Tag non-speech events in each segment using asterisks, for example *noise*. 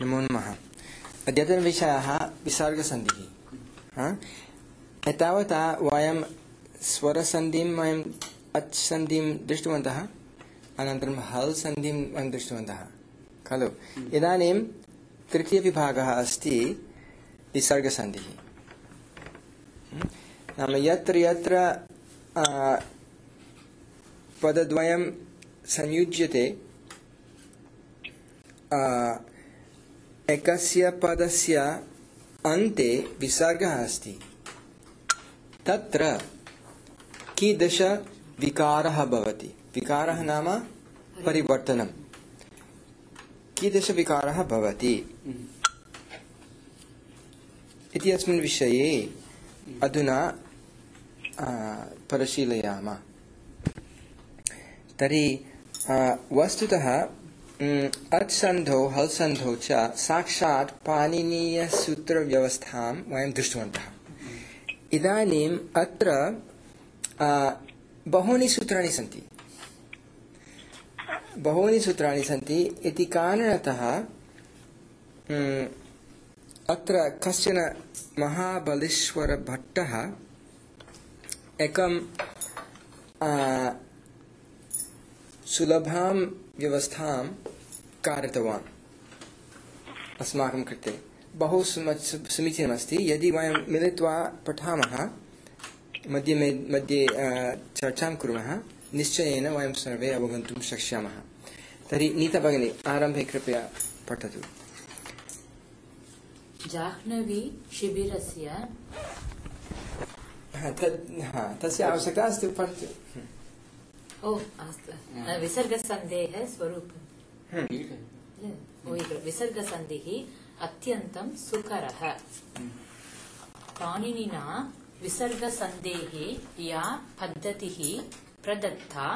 नमो नमः अद्यतनविषयः विसर्गसन्धिः? एतावता वयं स्वरसन्धिं वयम् अच् सन्धिं दृष्टवन्तः, अनन्तरं हल् सन्धिं वयं दृष्टवन्तः। खलु? इदानीं तृतीयविभागः अस्ति विसर्गसन्धिः। नाम यत्र यत्र पदद्वयं एकस्य पदस्य अन्ते विसर्गः अस्ति। तत्र कीदृश विकारः भवति? विकारः नाम परिवर्तनं कीदृशविकारः भवति? इति अस्मिन् विषये अधुना परिशीलयामः। तर्हि वस्तुतः म्, अच् सन्धौ हल् सन्धौ च साक्षात् पाणिनीयसूत्रव्यवस्थां वयं दृष्टवन्तः। इदानीम् अत्र बहूनि सूत्राणि सन्ति। बहूनि सूत्राणि सन्ति। इति कारणतः अत्र कश्चन महाबलेश्वरभट्टः एकं सुलभां व्यवस्थां कारितवान् अस्माकं कृते बहु सुम- समीचीनमस्ति। यदि वयं मिलित्वा पठामः मध्ये मध्ये चर्चां कुर्मः निश्चयेन वयं सर्वे अवगन्तुं शक्ष्यामः। तर्हि नीता भगिनी आरम्भे कृपया पठतु। जाह्नवी शिबिरस्य तस्य आवश्यकता अस्ति पठतु। ओ अस्तु। विसर्गसन्धिः अत्यन्तं सुकरः। पाणिनिना विसर्गसन्धेः या पद्धतिः प्रदत्ता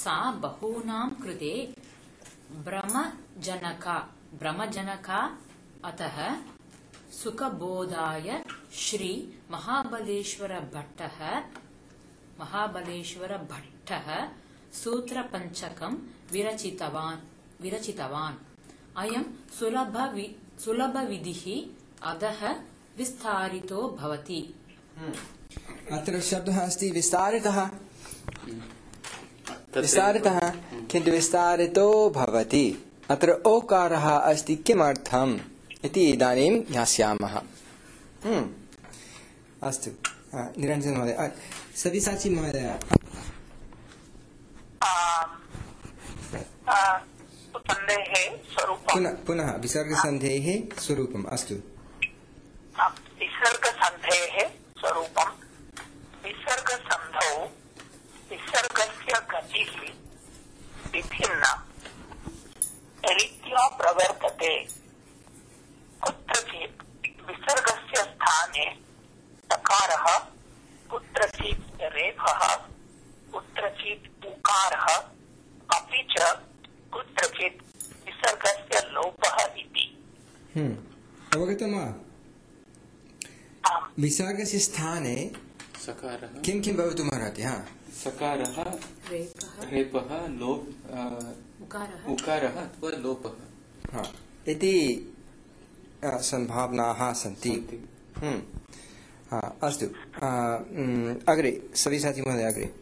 सा बहूनां कृते भ्रमजनका भ्रमजनका अतः सुखबोधाय श्री महाबलेश्वरभट्टः महाबलेश्वरभट्टः सूत्रपञ्चकं विरचितवान् विरचितवान्। अयं सुलभवि सुलभविधिः अधः विस्तारितो भवति। अत्र शब्दः अस्ति विस्तारितः। विस्तारितः किन्तु विस्तारितो भवति। अत्र ओकारः अस्ति किमर्थम् इति इदानीं ज्ञास्यामः। हम्म। अस्तु। निरञ्जन महोदय आ, सविसाची महोदय। सन्देः स्वरूपं पुनः पुनः विसर्गसन्धेः स्वरूपम् अस्तु। विसर्गसन्धेः स्वरूपं विसर्गसन्धौ विसर्गस्य गतिः विभिन्ना। रीत्या प्रवर्तते। कुत्रचित् विसर्गस्य स्थाने सकारः कुत्रचित् रेफः कुत्रचित् उकारः अपि च कुत्रचित् विसर्गस्य लोपः इति हम्म। अवगतं वा विसर्गस्य स्थाने सकारः किं किं भवितुमर्हति हा? सकारः रेपः लोप उकारः उकारः अथवा लोपः हा। इति सम्भावनाः सन्ति। हम्म। हा, अस्तु। अग्रे सविसाची महोदय अग्रे।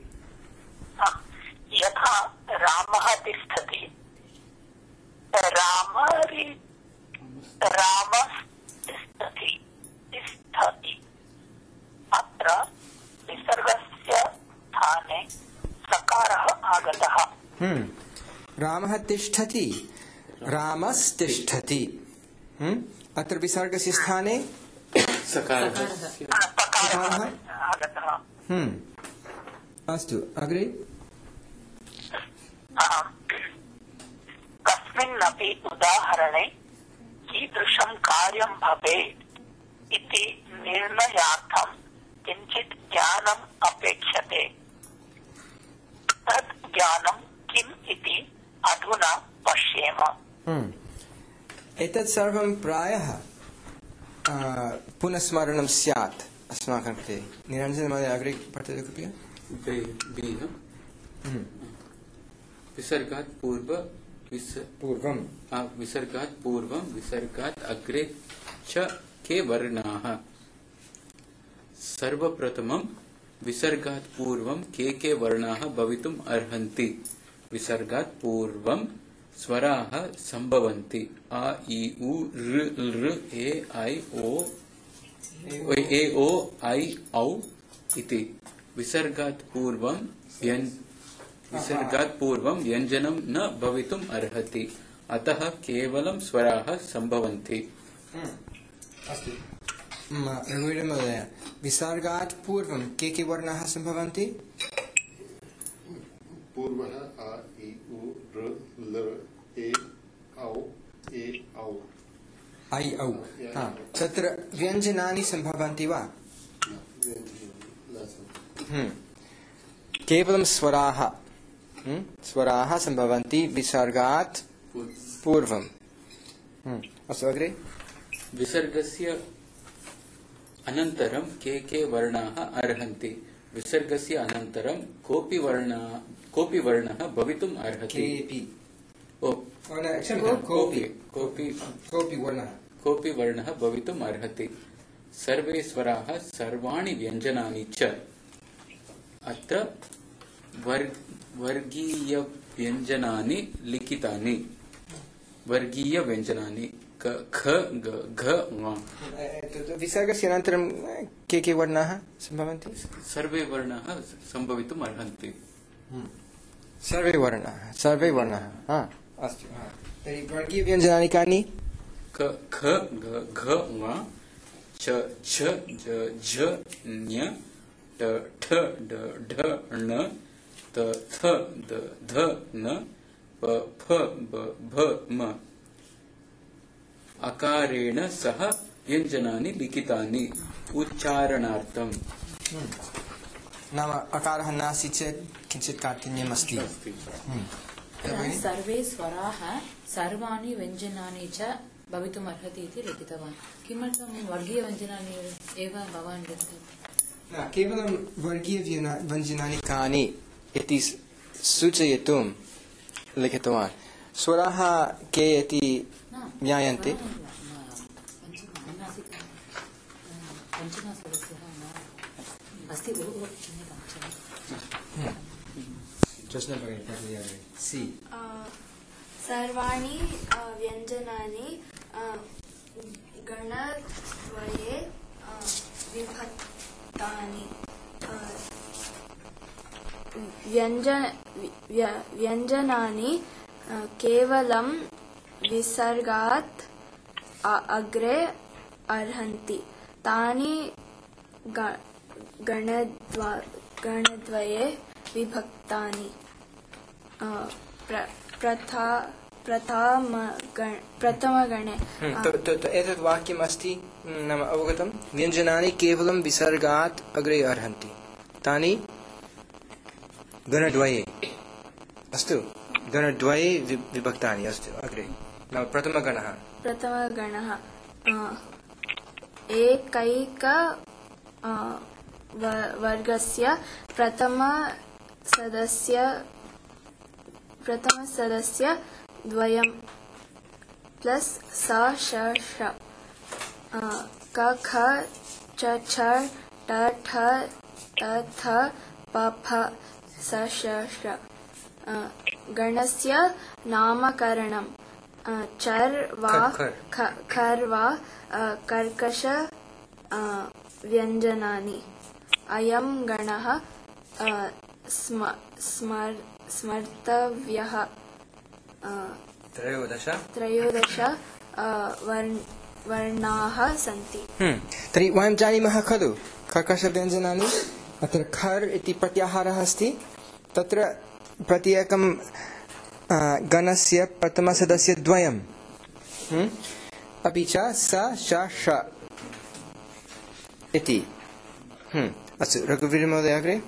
यथा रामः तिष्ठति। रामरि रामस्तिष्ठति तिष्ठति अत्र विसर्गस्य स्थाने सकारः आगतः। हम्म। रामः तिष्ठति रामस्तिष्ठति। हम्म? अत्र विसर्गस्य स्थाने सकारः। सकारः आगतः। हम्म। अस्तु अग्रे। आम्। कस्मिन्नपि उदाहरणे कीदृशं कार्यं भवेत् इति निर्णयार्थं किञ्चित् ज्ञानम् अपेक्षते तत् ज्ञानं किम् इति अधुना पश्येम हम्म। एतत् सर्वं प्रायः पुनस्मरणं स्यात् अस्माकं कृते निरञ्जनमहोदय अग्रे पठतु कृपया हम्म। विसर्गात् पूर्व विस, पूर्वम्। आ, विसर्गात् पूर्वं अग्रे च के वर्णाः? सर्वप्रथमं विसर्गात् पूर्वं के के वर्णाः भवितुम् अर्हन्ति? विसर्गात् पूर्वं स्वराः सम्भवन्ति। आ इ उ ऋ लृ ए ऐ ओ ए ओ ऐ औ इति। विसर्गात् पूर्वं व्यन् विसर्गात् पूर्वं व्यञ्जनं न भवितुम् अर्हति अतः केवलं स्वराः सम्भवन्ति अस्तु महोदय विसर्गात् पूर्वं के के वर्णाः सम्भवन्ति पूर्वः आ इ उ ऋ लृ ए औ ए औ ऐ औ तत्र व्यञ्जनानि सम्भवन्ति वा। केवलं स्वराः स्वराः सम्भवन्ति विसर्गात् पूर्वं हम्म, अस्तु अग्रे। विसर्गस्य अनन्तरं के के वर्णाः अर्हन्ति? विसर्गस्य अनन्तरं कोऽपि वर्ण कोऽपि वर्णः भवितुम् अर्हति। केऽपि। ओ, ओ, न, क्षम्यतां, कोऽपि कोऽपि। कोऽपि। कोऽपि वर्णः। कोऽपि वर्णः भवितुम् अर्हति। सर्वे स्वराः सर्वाणि व्यञ्जनानि च। अत्र वर्ग वर्गीयव्यञ्जनानि लिखितानि। वर्गीयव्यञ्जनानि क ख ग घ ङ। तत् विसर्गस्य अनन्तरं के के वर्णाः सम्भवन्ति? सर्वे वर्णाः सम्भवितुम् अर्हन्ति। सर्वे वर्णाः सर्वे वर्णाः हा। अस्तु हा। तर्हि वर्गीयव्यञ्जनानि कानि? क ख ग घ ङ। च छ ज झ ञ ट ठ ड ढ ण। त थ द ध न प फ ब भ म। अकारेण सह व्यञ्जनानि लिखितानि। उच्चारणार्थम्। नाम अकारः नास्ति चेत् किञ्चित् काठिन्यम् अस्ति अस्ति सर्वे स्वराः सर्वाणि व्यञ्जनानि च भवितुम् अर्हति इति लिखितवान्। किमर्थं वर्गीयव्यञ्जनानि एव भवान् लिखितवान् केवलं वर्गीयव्यञ्जना- कानि इति सूचयितुं लिखितवान्। स्वराः के इति ज्ञायन्ते? अ, सर्वाणि व्यञ्जनानि गणद्वये विभक्तानि अ, व्यञ्जन व्यञ्जनानि केवलं विसर्गात् अग्रे अर्हन्ति। तानि गणद्वा गणद्वये विभक्तानि। प्र- प्रथा प्रथमगण- प्रथमगणे अ, त- त- त- एतत् अस्ति नाम अवगतं। व्यञ्जनानि केवलं विसर्गात् अग्रे अर्हन्ति। तानि गणद्वये अस्तु। गणद्वये विभक्तानि। अस्तु। अग्रे। नाम प्रथमगणः। प्रथमगणः एकैक अ, व- वर्गस्य प्रथमसदस्य द्वयं प्लस् स ष क ख च छ ट ठ त थ प फ। गणस्य नामकरणं. चर् वा खर्, वा कर्कश व्यञ्जनानि. अयं गणः स्म स्मर् स्मर्तव्यः. त्रयोदश. त्रयोदश वर्ण- सन्ति. तर्हि वयं जानीमः खलु? कर्कशव्यञ्जनानि अत्र खर् इति प्रत्याहारः अस्ति। तत्र प्रत्येकं गणस्य प्रथमसदस्यद्वयं हम्म, अपि च स श ष इति। अस्तु रघुवीरमहोदय अग्रे।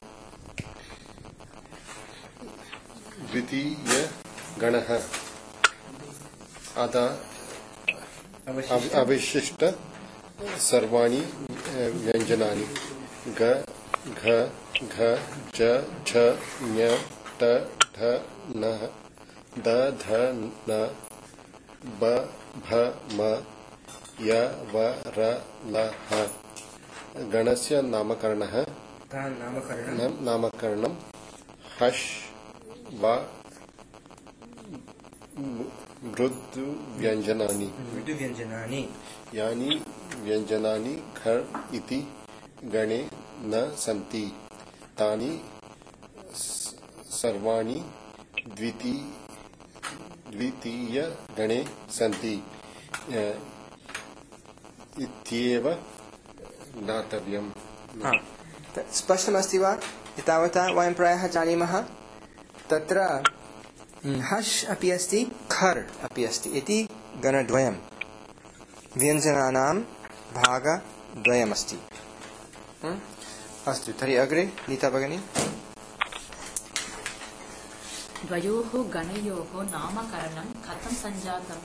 द्वितीयगणः अव- अवशिष्ट। सर्वाणि व्यञ्जनानि। ग घ घ च छ ञ ट ढ न द ध न ब भ म य व र ल ह। गणस्य नामकरणः नामकरणं हश् वा मृदुव्यञ्जनानि मृदुव्यञ्जनानि यानि व्यञ्जनानि खर् इति गणे न सन्ति। तानि सर्वाणि द्विती द्वितीयगणे सन्ति। इत्येव ज्ञातव्यम् हा। स्पष्टमस्ति वा? एतावता वयं प्रायः जानीमः। तत्र म्, हश् अपि अस्ति खर् अपि अस्ति इति गणद्वयं। व्यञ्जनानां भागद्वयमस्ति। म्? अस्तु तर्हि अग्रे नीता भगिनी द्वयोः गणयोः नामकरणं कथं सञ्जातम्?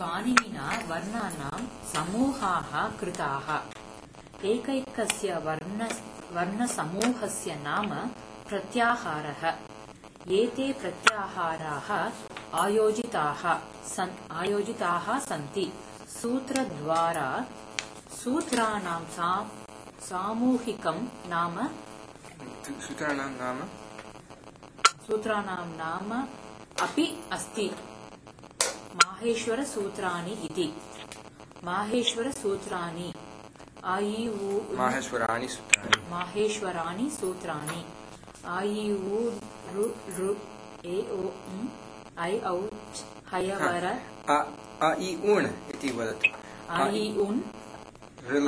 पाणिनिना वर्णानां समूहाः कृताः। एकैकस्य वर्ण वर्णसमूहस्य नाम प्रत्याहारः। एते प्रत्याहाराः आयोजिताः सन् आयोजिताः सन्ति। सूत्रद्वारा सूत्राणां सा सामूहिकं नाम सूत्राणां नाम सूत्राणां नाम अपि अस्ति माहेश्वरसूत्राणि इति माहेश्वरसूत्राणि आयि उ माहेश्वराणि सूत्राणि माहेश्वराणि सूत्राणि आयि उ ऋ ऋ ए ओ म्, ऐ औ च्, हयवर अ अ इ उण् इति वदतु आयि उन् ऋल्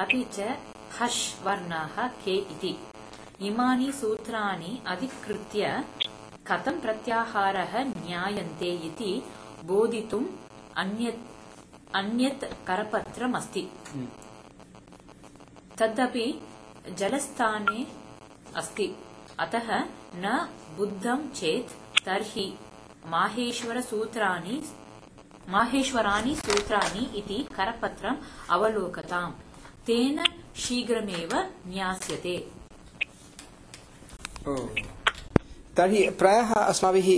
अपि च हश् वर्णाः के इति। इमानि सूत्राणि अधिकृत्य कथं प्रत्याहारः ज्ञायन्ते इति बोधितुम् अन्यत् अन्यत् करपत्रमस्ति। तदपि जलस्थाने अस्ति। अतः न बुद्धं चेत् तर्हि माहेश्वरसूत्राणि माहेश्वराणि सूत्राणि इति करपत्रम् अवलोकताम् तेन शीघ्रमेव ज्ञास्यते तर्हि प्रायः अस्माभिः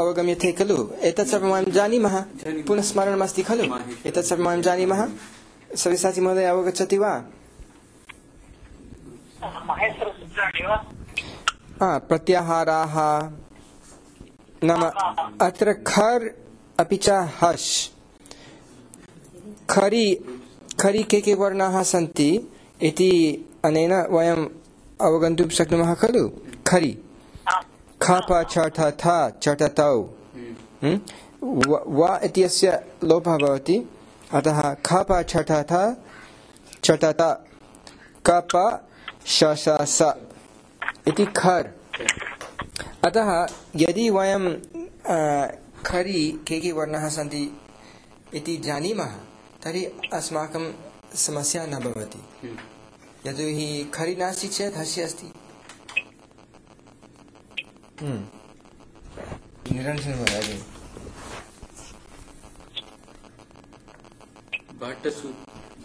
अवगम्यते खलु? एतत् सर्वं वयं जानीमः? पुनः स्मरणमस्ति खलु? एतत् सर्वं वयं जानीमः? सव्यसाचि महोदय अवगच्छति वा? प्रत्याहाराः। नाम अत्र खर् अपि च हश् खरि खरि के के वर्णाः सन्ति? इति अनेन वयम् अवगन्तुं शक्नुमः खलु? खरि। खप छठ थ चटतौ हम्म? व व इत्यस्य लोपः भवति। अतः खप छठ थ चटत कप शश स इति खर्। अतः यदि वयं खरि के के वर्णाः सन्ति इति जानीमः तर्हि अस्माकं समस्या न भवति। यतोहि खरि नास्ति चेत् हस्य अस्ति। हम्म। निरञ्जन महोदय भाट्टसू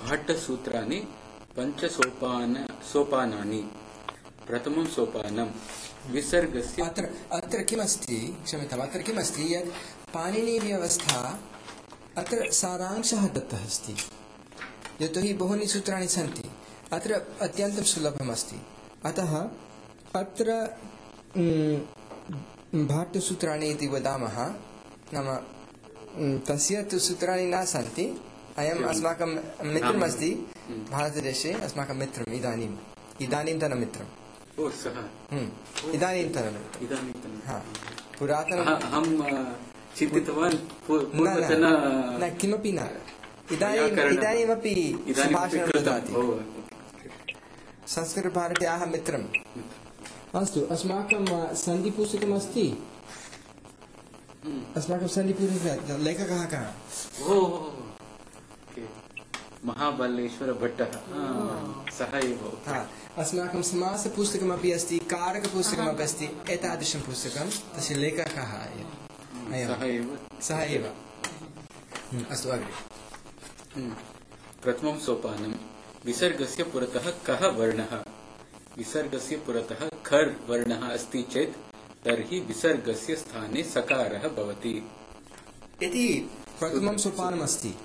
भाट्टसूत्राणि पञ्चसोपान सोपानानि। प्रथमं सोपानं। विसर्गस्य अत्र अत्र किमस्ति? क्षम्यताम् अत्र किमस्ति? यत् पाणिनिव्यवस्था अत्र सारांशः दत्तः अस्ति। यतोहि बहूनि सूत्राणि सन्ति। अत्र अत्यन्तं सुलभमस्ति। अतः अत्र म्, भाट्टसूत्राणि इति वदामः। नाम तस्य तु सूत्राणि न सन्ति। अयम् अस्माकं मित्रमस्ति। भारतदेशे अस्माकं मित्रम् इदानीम्। इदानीन्तनमित्रम्। ओ सः। म्, इदानीन्तनमित्रम्। इदानीन्तन हा। पुरातनं चिन्तितवान् पूर्वतन न किमपि न इदानीम् इदानीमपि सम्भाषणं ददाति संस्कृतभारत्याः मित्रम् अस्तु अस्माकं सन्धिपुस्तकमस्ति अस्माकं सन्धिपुस्तक लेखकः कः आ, सः एव अस्माकं समासपुस्तकमपि अस्ति कारकपुस्तकमपि अस्ति एतादृशं पुस्तकं तस्य लेखकः अयं सः एव। सः एव। हम्म, अस्तु अग्रे हम्म। प्रथमं सोपानं विसर्गस्य पुरतः कः वर्णः? विसर्गस्य पुरतः खर् वर्णः अस्ति चेत् तर्हि विसर्गस्य स्थाने सकारः भवति। इति प्रथमं सोपानमस्ति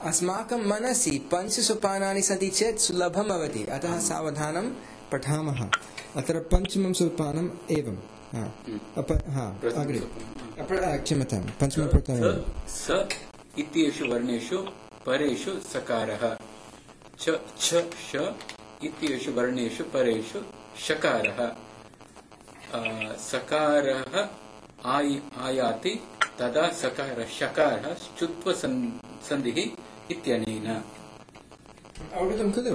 अस्माकं मनसि पञ्चसोपानानि सन्ति चेत् सुलभं भवति। अतः सावधानं पठामः। अत्र पञ्चमं सोपानम् एवं हा? अग्रे क्षम्यतां पञ्चमं प्रथमं स इत्येषु वर्णेषु परेषु सकारः। च छ श इत्येषु वर्णेषु परेषु शकारः। सकारः आय- आयाति तदा सकारः शकारः स्तुत्वसन्धिः इत्यनेन। अवगतं खलु?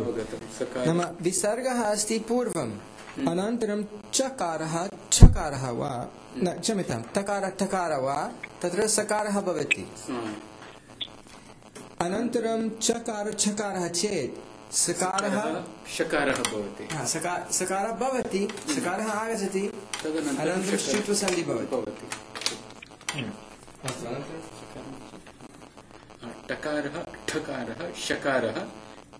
नाम विसर्गः अस्ति पूर्वम् अनन्तरं चकारः छकारः वा न क्षम्यतां तकार ठकार वा तत्र सकारः भवति। अनन्तरं चकार छकारः चेत् सकारः शकारः भवति। हा, सका- सकारः भवति सकारः आगच्छति अनन्तरं शकारः भवति। टकारः ठकारः शकारः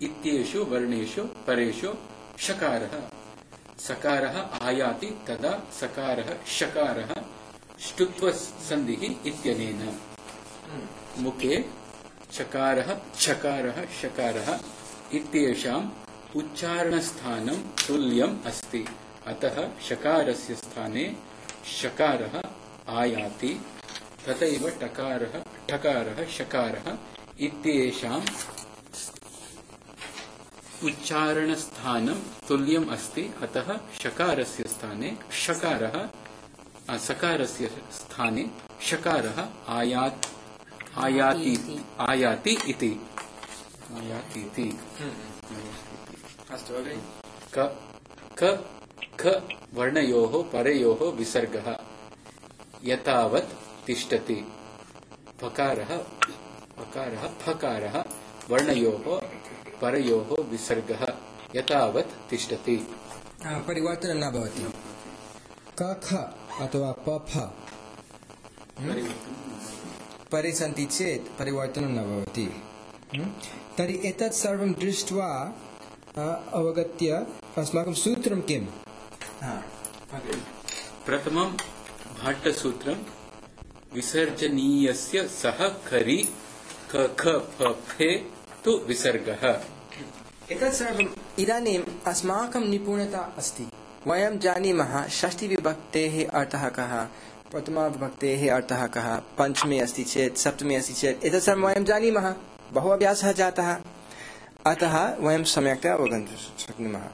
इत्येषु वर्णेषु परेषु शकारः। सकारः आयाति तदा सकारः शकारः इत्यनेन। मुखे चकारः छकारः शकारः उच्चारणस्थानं तुल्यम् अस्ति। अतः शकारस्य स्थाने शकारः आयाति, तथैव टकारः, ठकारः, शकारः इत्येषाम् उच्चारणस्थानं तुल्यम् अस्ति अतः शकारस्य स्थाने सकारस्य स्थाने शकारः आयात् आयाति आयाति. इति। आयाति इति। अस्तु अग्रे। क क ख वर्णयोः परयोः विसर्गः। यतावत् तिष्ठति। फकारः फकारः फकारः वर्णयोः परयोः विसर्गः यतावत् तिष्ठति। परिवर्तनं न भवति। क ख अथवा प फ परे सन्ति चेत् परिवर्तनं न भवति। हम्म? तर्हि एतत् सर्वं दृष्ट्वा अवगत्य अस्माकं सूत्रं किम् प्रथमं भाट्टसूत्रं विसर्जनीयस्य सह खरि ख ख फे तु विसर्गः। एतत् सर्वम् इदानीम् अस्माकं निपुणता अस्ति। वयं जानीमः षष्टिविभक्तेः अर्थः कः प्रथमाविभक्तेः अर्थः कः पञ्चमी अस्ति चेत् सप्तमी अस्ति चेत् एतत् सर्वं वयं जानीमः। बहु अभ्यासः जातः। अतः वयं सम्यक्तया अवगन्तुं शक्नुमः।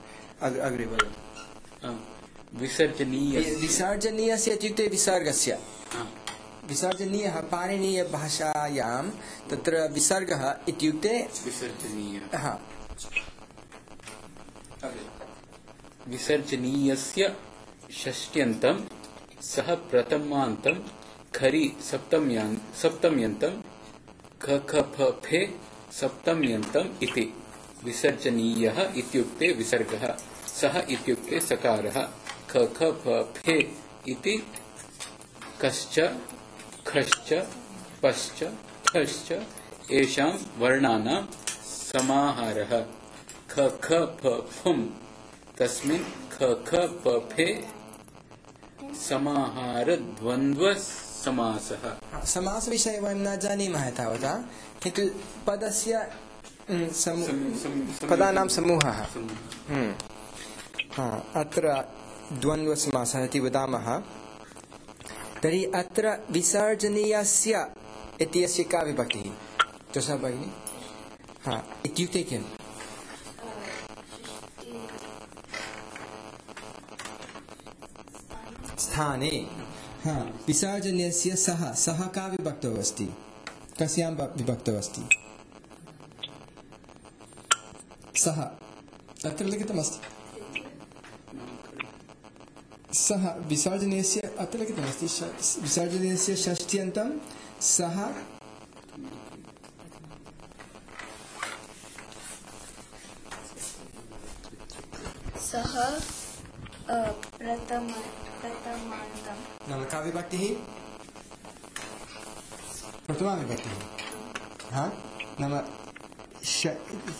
अग्रे वदतु विसर्जनीय विसर्जनीयस्य। इत्युक्ते विसर्गस्य। विसर्जनीयः पाणिनीयभाषायां तत्र विसर्गः इत्युक्ते विसर्जनीय। हा। विसर्जनीयस्य षष्ट्यन्तं सह प्रथमान्तं खरि सप्तम्यान् सप्तम्यन्तं ख ख सप्तम्यन्तम् इति। विसर्जनीयः इत्युक्ते विसर्गः सः इत्युक्ते सकारः ख ख फ फे इति कश्च खश्च पश्च ठश्च येषां वर्णानां समाहारः। ख ख फ फुम् तस्मिन् ख ख प फे समाहारद्वन्द्वसमासः। समासविषये वयं न जानीमः तावता किन्तु पदस्य पदानां समूहः. हा, अत्र द्वन्द्वसमासः इति वदामः। तर्हि अत्र विसर्जनीयस्य इत्यस्य का विभक्तिः? जोसा भगिनि? हा, इत्युक्ते किम्? स्थाने। हा, विसर्जनीयस्य सः सः का विभक्तौ अस्ति कस्यां विभक्तौ अस्ति सः। अत्र लिखितमस्ति। सः विसर्जनीयस्य अत्र लिखितमस्ति ष- विसर्जनीयस्य षष्ट्यन्तं सः सः प्रथम प्रथमान्तं। नाम का विभक्तिः? प्रथमा विभक्तिः। हा? नाम ष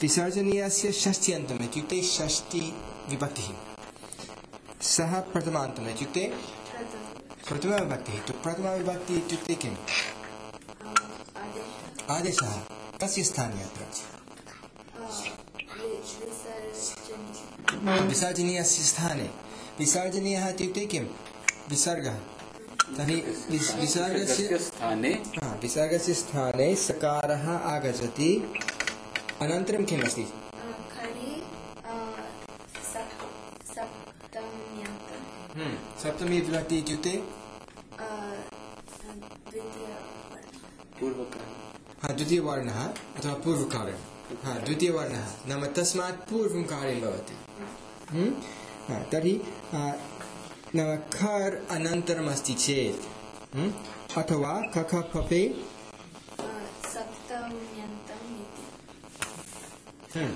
विसर्जनीयस्य षष्ट्यन्तम् इत्युक्ते षष्टि विभक्तिः। सः प्रथमान्तम् इत्युक्ते प्रथम प्रथमा विभक्तिः तु प्रथमा विभक्तिः इत्युक्ते किम्? आदेशः। कस्य स्थाने अत्र? विसर्जनीय विसर्जनीयस्य स्थाने। विसर्जनीयः इत्युक्ते किं विसर्गः। तर्हि विस्- विसर्गस्य स्थाने? विसर्गस्य स्थाने सकारः आगच्छति। अनन्तरं किम् अस्ति खरि अ, सप् हम्म, सप्तमी विभक्ति इत्युक्ते हा द्वितीयवर्णः अथवा पूर्वकार्यं हा द्वितीयवर्णः नाम तस्मात् पूर्वं कार्यं भवति। हम्म? तर्हि नाम खर् अनन्तरम् अस्ति चेत्। हम्म? अथवा इति। हम्म.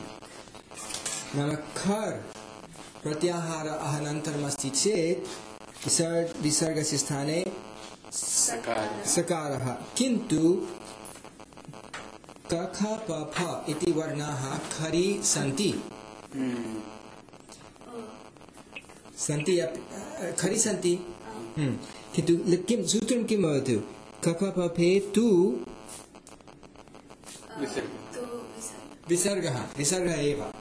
नाम खर् प्रत्याहार अनन्तरम् अस्ति चेत् विसर् विसर्गस्य स्थाने सकार। सकारः। किन्तु कख प फ इति वर्णाः खरि सन्ति। सन्ति खरि सन्ति। हम्म. किन्तु किं सूत्रं किं भवतु कख प फे तु विसर्ग विसर्ग। विसर्गः। विसर्गः एव।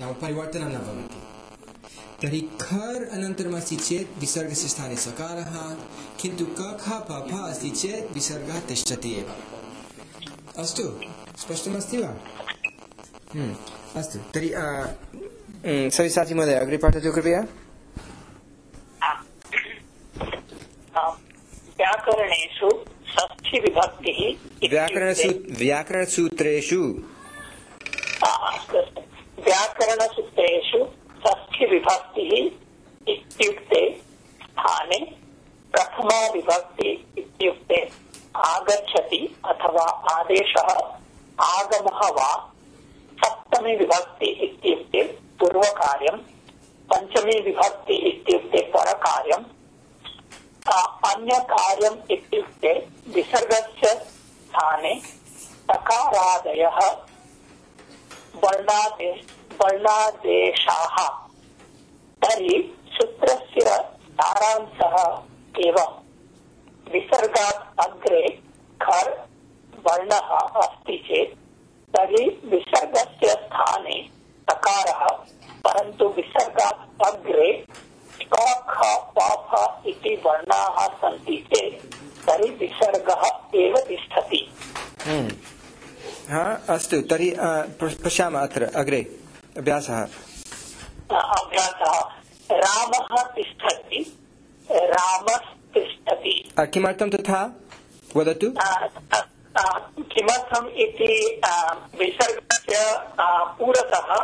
नाम परिवर्तनं न भवति। तर्हि खर् अनन्तरमस्ति चेत् विसर्गस्य स्थाने सकारः किन्तु क ख प फ अस्ति चेत् विसर्गः तिष्ठति एव। अस्तु स्पष्टमस्ति वा? हम्म, अस्तु तर्हि हम्म, सविसाचि महोदय अग्रे पठतु कृपया। व्याकरणेषु षष्ठिविभक्तिः व्याकरणसू व्याकरणसूत्रेषु। व्याकरणसूत्रेषु षष्ठिविभक्तिः इत्युक्ते स्थाने प्रथमा विभक्ति आगच्छति अथवा आदेशः आगमः वा सप्तमी विभक्ति इत्युक्ते पूर्वकार्यं पञ्चमी विभक्ति इत्युक्ते परकार्यं आ, अन्यकार्यम् इत्युक्ते विसर्गस्य स्थाने सकारादयः वर्णादे वर्णादेशाः तर्हि सूत्रस्य सारांशः एवं। विसर्गात् अग्रे खर् वर्णः अस्ति चेत्, तर्हि विसर्गस्य स्थाने सकारः, परन्तु विसर्गात् अग्रे क ख प फ इति वर्णाः सन्ति चेत्, तर्हि विसर्गः एव. हा, अस्तु पश्यामः अत्र, अग्रे, अभ्यासः। अभ्यासः रामः तिष्ठति। रामस्तिष्ठति किमर्थं तथा? वदतु। किमर्थम् इति विसर्गस्य पुरतः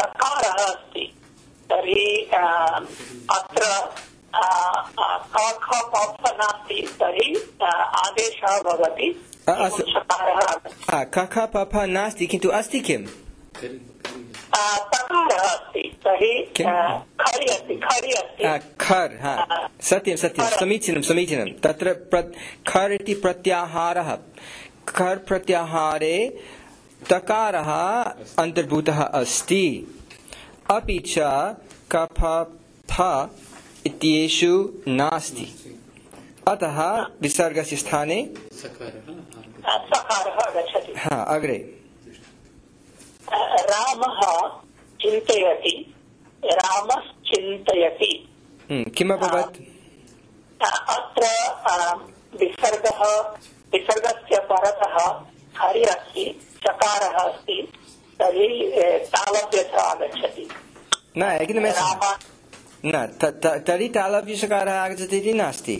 सकारः अस्ति। तर्हि अत्र ख नास्ति। तर्हि आदेशः भवति। सकारः ख नास्ति किन्तु अस्ति किम्? सकारः अस्ति तर्हि खरि अस्ति खरि अस्ति। खर् हा। सत्यं सत्यं समीचीनं समीचीनं। तत्र खर् इति प्रत्याहारः। खर् प्रत्याहारे तकारः अन्तर्भूतः अस्ति। अपि च कफ फ इत्येषु नास्ति। अतः विसर्गस्य स्थाने हा अग्रे। रामः चिन्तयति रामश्चिन्तयति हम्म, किम् अभवत्? अत्र विसर्गः विसर्गस्य परतः हरि अस्ति चकारः अस्ति तर्हि तालव्यथा आगच्छति। न राम न तर्हि तालव्यषकारः आगच्छति इति नास्ति।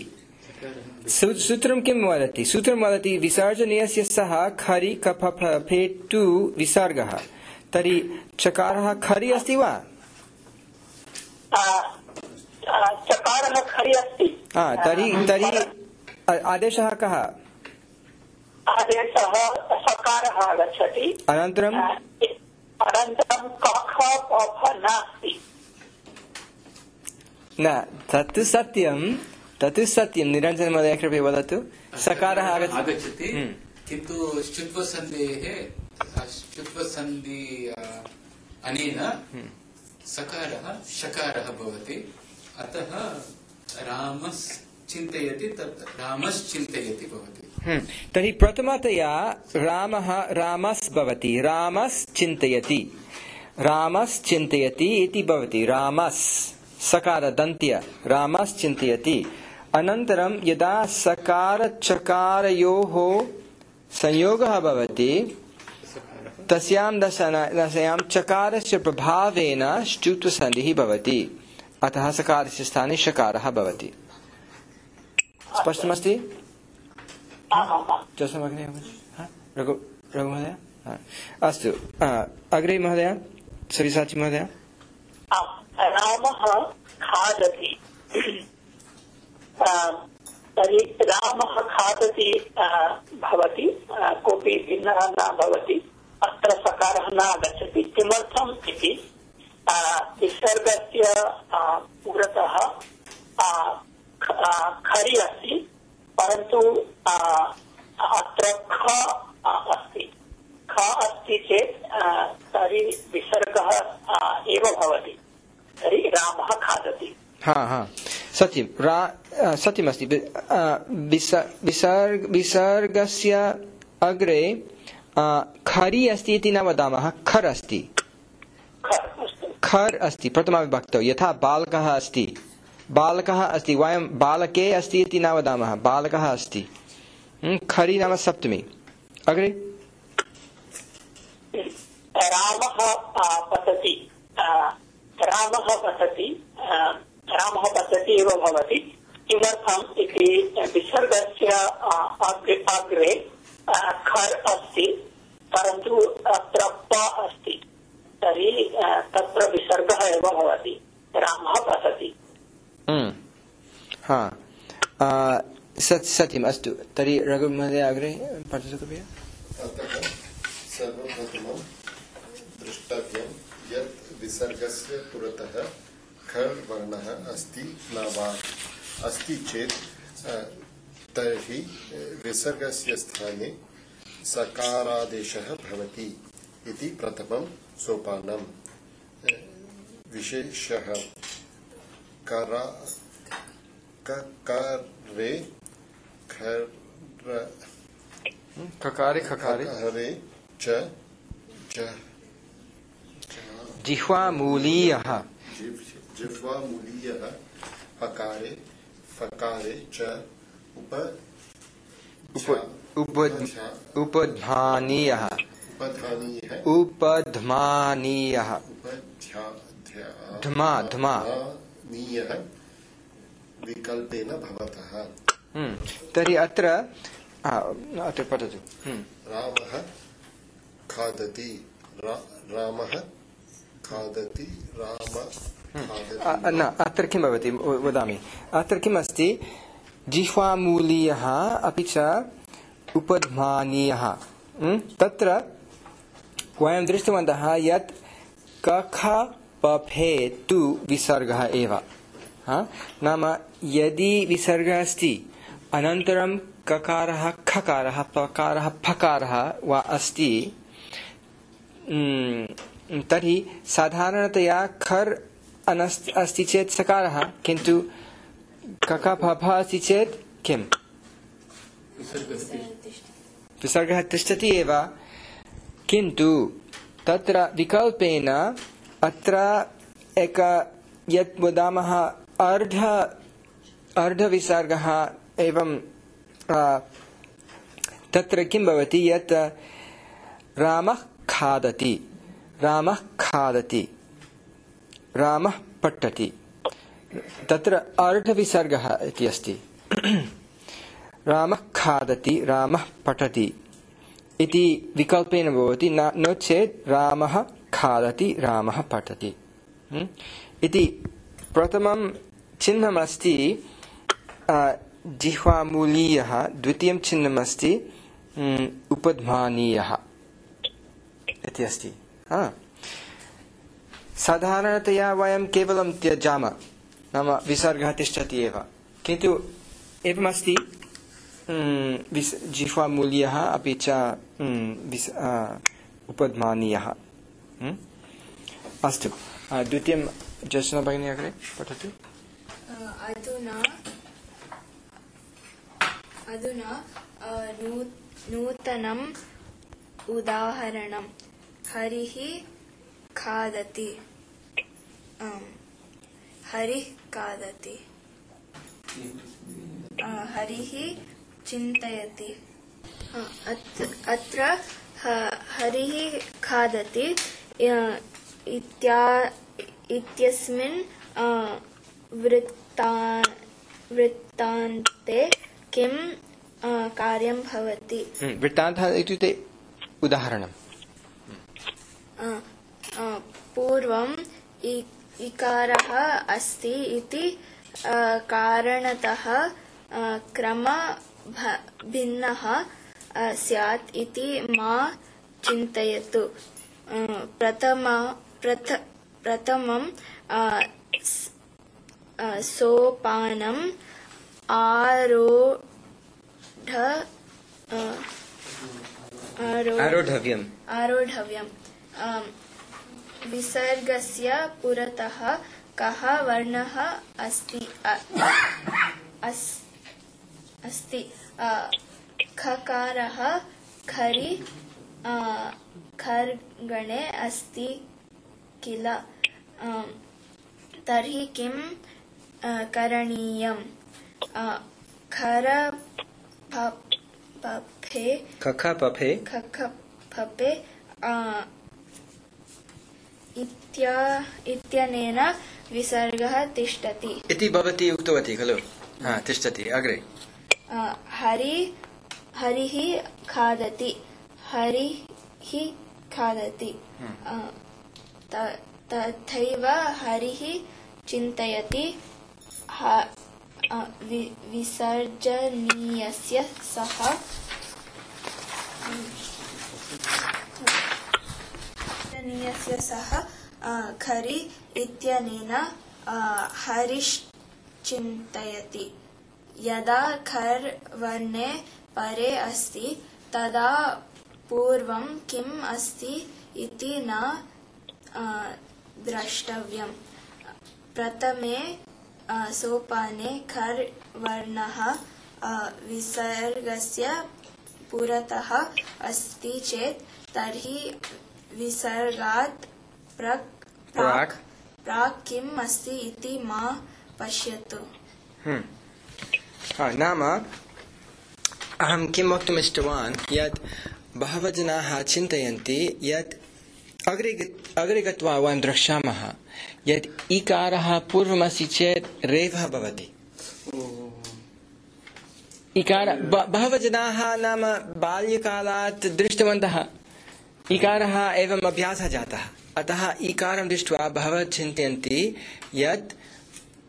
सूत्रं किं वदति? सूत्रं वदति विसर्जनीयस्य सः खरि कफ फेटु विसर्गः। तर्हि चकारः खरि अस्ति वा? आ, आ, चकारः खरि अस्ति। हा तर्हि तर्हि आदेशः कः? आदेशः सकारः आगच्छति। अनन्तरं? आ, अनन्तरं कख पफ नास्ति। न तत् सत्यं तत् सत्यं निरञ्जन महोदय कृपया वदतु। सकारः आगच्छति। किन्तु अ, अनेन सकारः शकारः भवति। अतः रामश्चिन्तयति तत् रामश्चिन्तयति भवति। हम्म, तर्हि प्रथमतया रामः रामस् भवति। रामश्चिन्तयति रामश्चिन्तयति इति भवति। रामस् सकारदन्त्य। रामश्चिन्तयति अनन्तरं यदा सकारचकारयोः संयोगः भवति तस्यां दशना- दशायां चकारस्य प्रभावेन श्चुत्वसन्धिः भवति। अतः सकारस्य स्थाने शकारः भवति। स्पष्टमस्ति? रघु रघु महोदय? हा। अस्तु। अग्रे महोदय? सविसाचि महोदय? रामः खादति। तर्हि रामः खादति भवति कोऽपि भिन्नः न भवति। अत्र सकारः न आगच्छति किमर्थम् इति? विसर्गस्य पुरतः खरि अस्ति, परन्तु अत्र ख अस्ति। ख अस्ति चेत् तर्हि विसर्गः एव भवति। तर्हि रामः खादति। सत्यं। रा सत्यमस्ति। विसर्ग विसर्गस्य अग्रे खरि अस्ति इति न वदामः, खर् अस्ति। खर् अस्तु प्रथमाविभक्तौ यथा बालकः अस्ति। बालकः अस्ति, वयं बालके अस्ति इति न वदामः, बालकः अस्ति। खरि नाम सप्तमी। अग्रे। रामः पतति। रामः पतति। रामः पतति एव भवति। किमर्थम् इति विसर्गस्य अग्रे खर् अस्ति परन्तु अत्र प अस्ति। तर्हि तत्र विसर्गः एव भवति रामः पतति हा। सत् सत्यम् अस्तु। तर्हि रघुमहोदय अग्रे पठतु अतः सर्वप्रथमं द्रष्टव्यं यत् विसर्गस्य पुरतः खर् वर्णः अस्ति न वा अस्ति चेत् तर्हि विसर्गस्य स्थाने सकारादेशः भवति इति प्रथमं सोपानम्। विशेषः करा ककारे खर खकारे खकारे। हरे च च जिह्वामूलीयः। जिह्- जिह्वामूलीयः पकारे फकारे च उपध्मानीयः उपध्मानीयः ध्मा ध्मा। विकल्पेन भवतः। तर्हि अत्र अत्र पठतु। रामः खादति। रामः खादति। राम न अत्र किं भवति? वदामि। अत्र किम् अस्ति जिह्वामूलीयः अपि च उपध्मानीयः तत्र वयं दृष्टवन्तः यत् कख पफे तु विसर्गः एव। नाम यदि विसर्गः अस्ति, अनन्तरं ककारः खकारः, पकारः फकारः वा अस्ति तर्हि साधारणतया खर् अनस् अस्ति चेत् सकारः, किन्तु कक फफ चेत् किम् विसर्गः तिष्ठति एव किन्तु तत्र विकल्पेन अत्र एक यत् वदामः अर्ध अर्धविसर्गः एवं तत्र किं भवति यत् रामः खादति रामः खादति रामः पठति तत्र अर्धविसर्गः इति अस्ति। *clears throat* रामः खादति, रामः पठति इति विकल्पेन भवति। न, नो चेत् रामः खादति, रामः पठति? इति प्रथमं चिह्नमस्ति जिह्वामूलीयः। द्वितीयं चिह्नमस्ति उपध्मानीयः इति अस्ति। साधारणतया वयं केवलं त्यजाम। नाम विसर्गः तिष्ठति एव किन्तु एवमस्ति विस् जिह्वामूल्यः अपि च विस् अस्तु द्वितीयं ज्योत्स्ना भगिनी अग्रे पठतु अधुना अधुना नूतनम् उदाहरणं हरिः खादति आम्. हरिः खादति। हरिः चिन्तयति। अत्र ह- हरिः खादति इत्या इत्यस्मिन् वृत्ता वृत्तान्ते किं कार्यं भवति? वृत्तान्तः इत्युक्ते उदाहरणं पूर्वम् इ- इकारः अस्ति इति कारणतः क्रम भिन्नः स्यात् इति मा चिन्तयतु। प्रथम प्रथ प्रथमं अ, स- सोपानम् आरोढ आरोढव्यम्। आरोढव्यम्। विसर्गस्य पुरतः कः वर्णः अस्ति? अस्ति। खकारः खरि खर्गणे अस्ति किल? तर्हि किं करणीयम्? अ, खर प- पफे खख पफे खखपपे अ, इत्या इत्यनेन विसर्गः तिष्ठति। इति भवती उक्तवती खलु? तिष्ठति अग्रे। हरि हरिः खादति। हरिः खादति। तथैव हरिः चिन्तयति। वि- विसर्जनीयस्य सः। विसर्जनीयस्य सः। खरि इत्यनेन हरिश्चिन्तयति यदा खर् वर्णे परे अस्ति तदा पूर्वं किम् अस्ति इति न द्रष्टव्यम् प्रथमे सोपाने खर् वर्णः विसर्गस्य पुरतः अस्ति चेत् तर्हि विसर्गात् प्रक् प्राक् प्राक् किम् अस्ति इति मा पश्यतु। हम्म। नाम अहं किं वक्तुम् इष्टवान् यत् बहवः जनाः चिन्तयन्ति यत् अग्रे अग्रे गत्वा वयं द्रक्ष्यामः यत् इकारः पूर्वमस्ति चेत् रेफः भवति। इकार बहवः जनाः नाम बाल्यकालात् दृष्टवन्तः। इकारः एवम् अभ्यासः जातः। अतः इकारं दृष्ट्वा बहवः चिन्तयन्ति यत्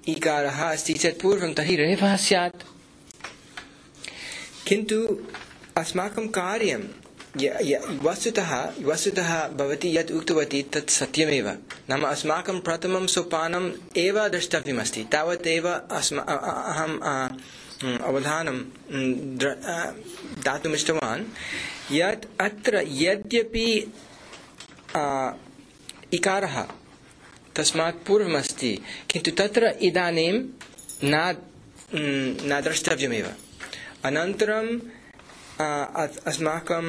इकारः अस्ति चेत् पूर्वं तर्हि रेफः स्यात्। किन्तु अस्माकं कार्यं वस्तुतः वस्तुतः भवती यत् उक्तवती तत् सत्यमेव। नाम अस्माकं प्रथमं सोपानम् एव द्रष्टव्यमस्ति। तावदेव अस्मा अ- अ- अहम् अवधानं अ, दातुमिष्टवान्। यत् अत्र यद्यपि इकारः। तस्मात् पूर्वमस्ति। किन्तु तत्र इदानीं न न द्रष्टव्यमेव। अनन्तरं अस्माकं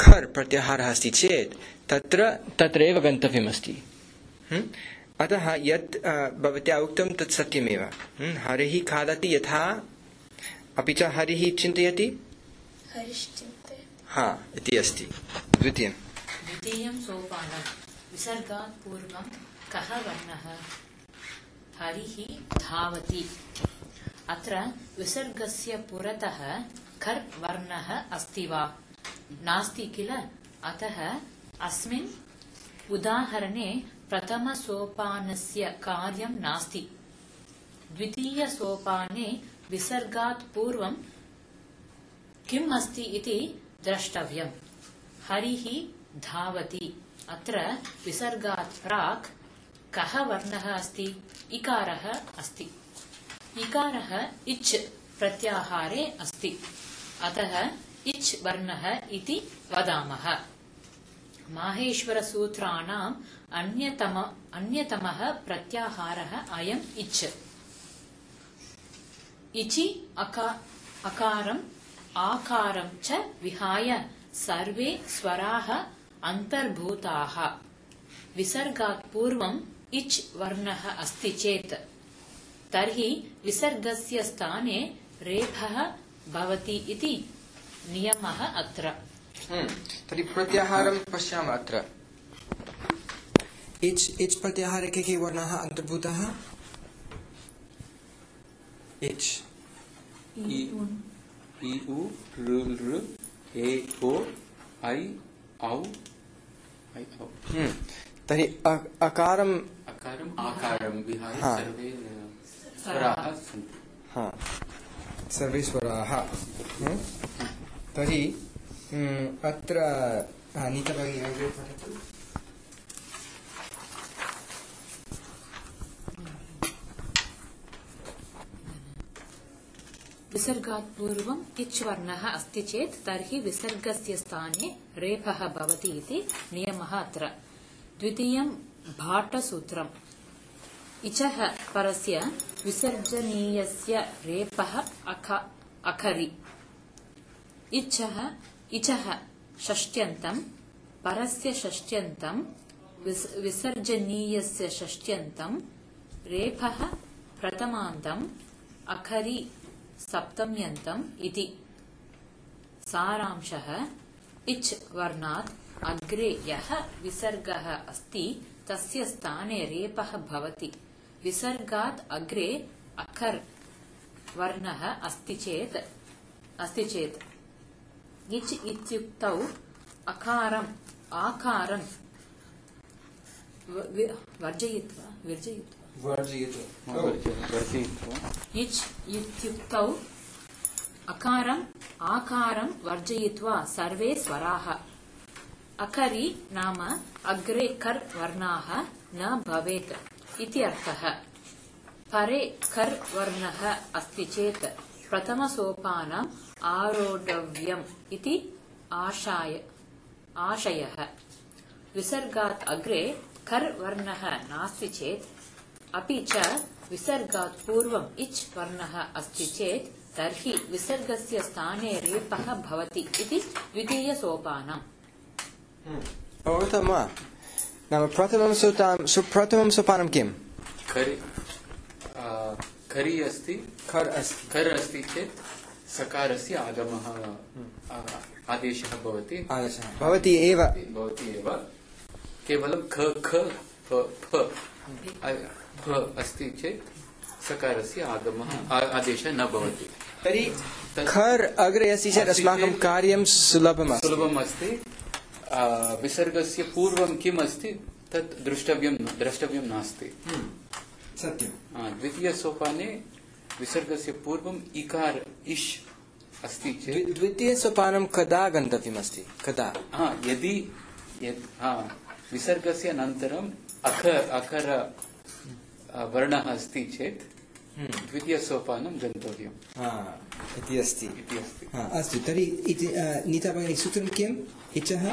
खर् प्रत्याहारः अस्ति चेत् तत्र तत्रैव गन्तव्यमस्ति। अतः यत् भवत्या उक्तं तत् सत्यमेव। हं, हरिः खादति यथा अपि च हरिः चिन्तयति। हा इति अस्ति। द्वितीयं द्वितीयं सोपानं। विसर्गात् पूर्वं कः वर्णः? हरिः धावति। अत्र विसर्गस्य पुरतः खर् वर्णः अस्ति वा? नास्ति किल? अतः अस्मिन् उदाहरणे प्रथमसोपानस्य कार्यं नास्ति। द्वितीयसोपाने विसर्गात् पूर्वं किम् अस्ति इति द्रष्टव्यम्। हरिः धावति। अत्र विसर्गात् प्राक् कः वर्णः अस्ति? इकारः अस्ति। इकारः इच् प्रत्याहारे अस्ति। अतः इच् वर्णः इति वदामः। माहेश्वरसूत्राणाम् अन्यतम अन्यतमः प्रत्याहारः अयम् इच्। इचि अका अकारम् आकारं च विहाय सर्वे स्वराः अन्तर्भूताः। विसर्गात् पूर्वम् इच् वर्णः अस्ति चेत्। तर्हि विसर्गस्य स्थाने रेफः भवति इति नियमः अत्र। तर्हि प्रत्याहारं पश्यामः अत्र। इच् इच् प्रत्याहारे के के वर्णाः अन्तर्भूताः? इच्। इ उ ऋ लृ ए ओ ऐ औ औ हं, तर्हि अकारम् अकारम् आकारं विहाय हा। सर्वे स्वराः सन्ति। हा। सर्वे स्वराः। तर्हि अत्र हा, नीता भगिनी अग्रे पठतु। इच् वर्णः अस्ति चेत् तर्हि विसर्गस्य स्थाने रेफः भवति इति नियमः अत्र। द्वितीयं भाटसूत्रम्। इचः परस्य विसर्जनीयस्य रेफः अख अखरि। इच्छः इचः षष्ट्यन्तं परस्य षष्ट्यन्तं विस- विसर्जनीयस्य षष्ट्यन्तं रेफः प्रथमान्तम् अखरि सप्तम्यन्तम् इति। सारांशः। इच् वर्णात् अग्रे यः विसर्गः अस्ति तस्य स्थाने रेपः भवति। विसर्गात् अग्रे अखर् वर्णः अस्ति चेत् अस्ति चेत्। इच् इत्युक्तौ अकारम् आकारं व- वि- वर्जयित्वा विर्जयित्वा वर्जयतु वर्जयित्वा इच् इत्युक्तौ अकारम् आकारं वर्जयित्वा सर्वे स्वराः अकरि नाम अग्रे कर् वर्णाः न भवेत् इति अर्थः परे कर् वर्णः अस्ति चेत् प्रथमसोपानम् आरोढव्यम् इति आशाय आशयः विसर्गात् अग्रे कर् वर्णः नास्ति चेत् अपि च विसर्गात् पूर्वम् इच् वर्णः अस्ति चेत् तर्हि विसर्गस्य स्थाने रेपः भवति इति द्वितीयसोपानम्। वा नाम प्रथमं सोतां सु प्रथमं सोपानं किम्? खरि खरि अस्ति। खर् अस्ति। खर् अस्ति चेत् सकारस्य आगमः आदेशः भवति। आदर्शः भवति एव। भवति एव। केवलं ख ख फ फ। फ अस्ति चेत् सकारस्य आगमः आदेशः न भवति। तर्हि खर् अग्रे अस्ति चेत् अस्माकं कार्यं सुलभम् सुलभम् अस्ति विसर्गस्य पूर्वं किम् अस्ति? तत् द्रष्टव्यं द्रष्टव्यं नास्ति। सत्यं द्वितीयसोपाने विसर्गस्य पूर्वम् इकार इष् अस्ति चेत्। द्वितीयसोपानं कदा गन्तव्यमस्ति कदा? हा यदि यद् हा विसर्गस्य अनन्तरम् अख अखर वर्णः अस्ति चेत् द्वितीयसोपानं गन्तव्यम्। हा इति अस्ति। इति अस्ति। अस्तु तर्हि इति नीता भगिनी सूत्रं किम्? इचः?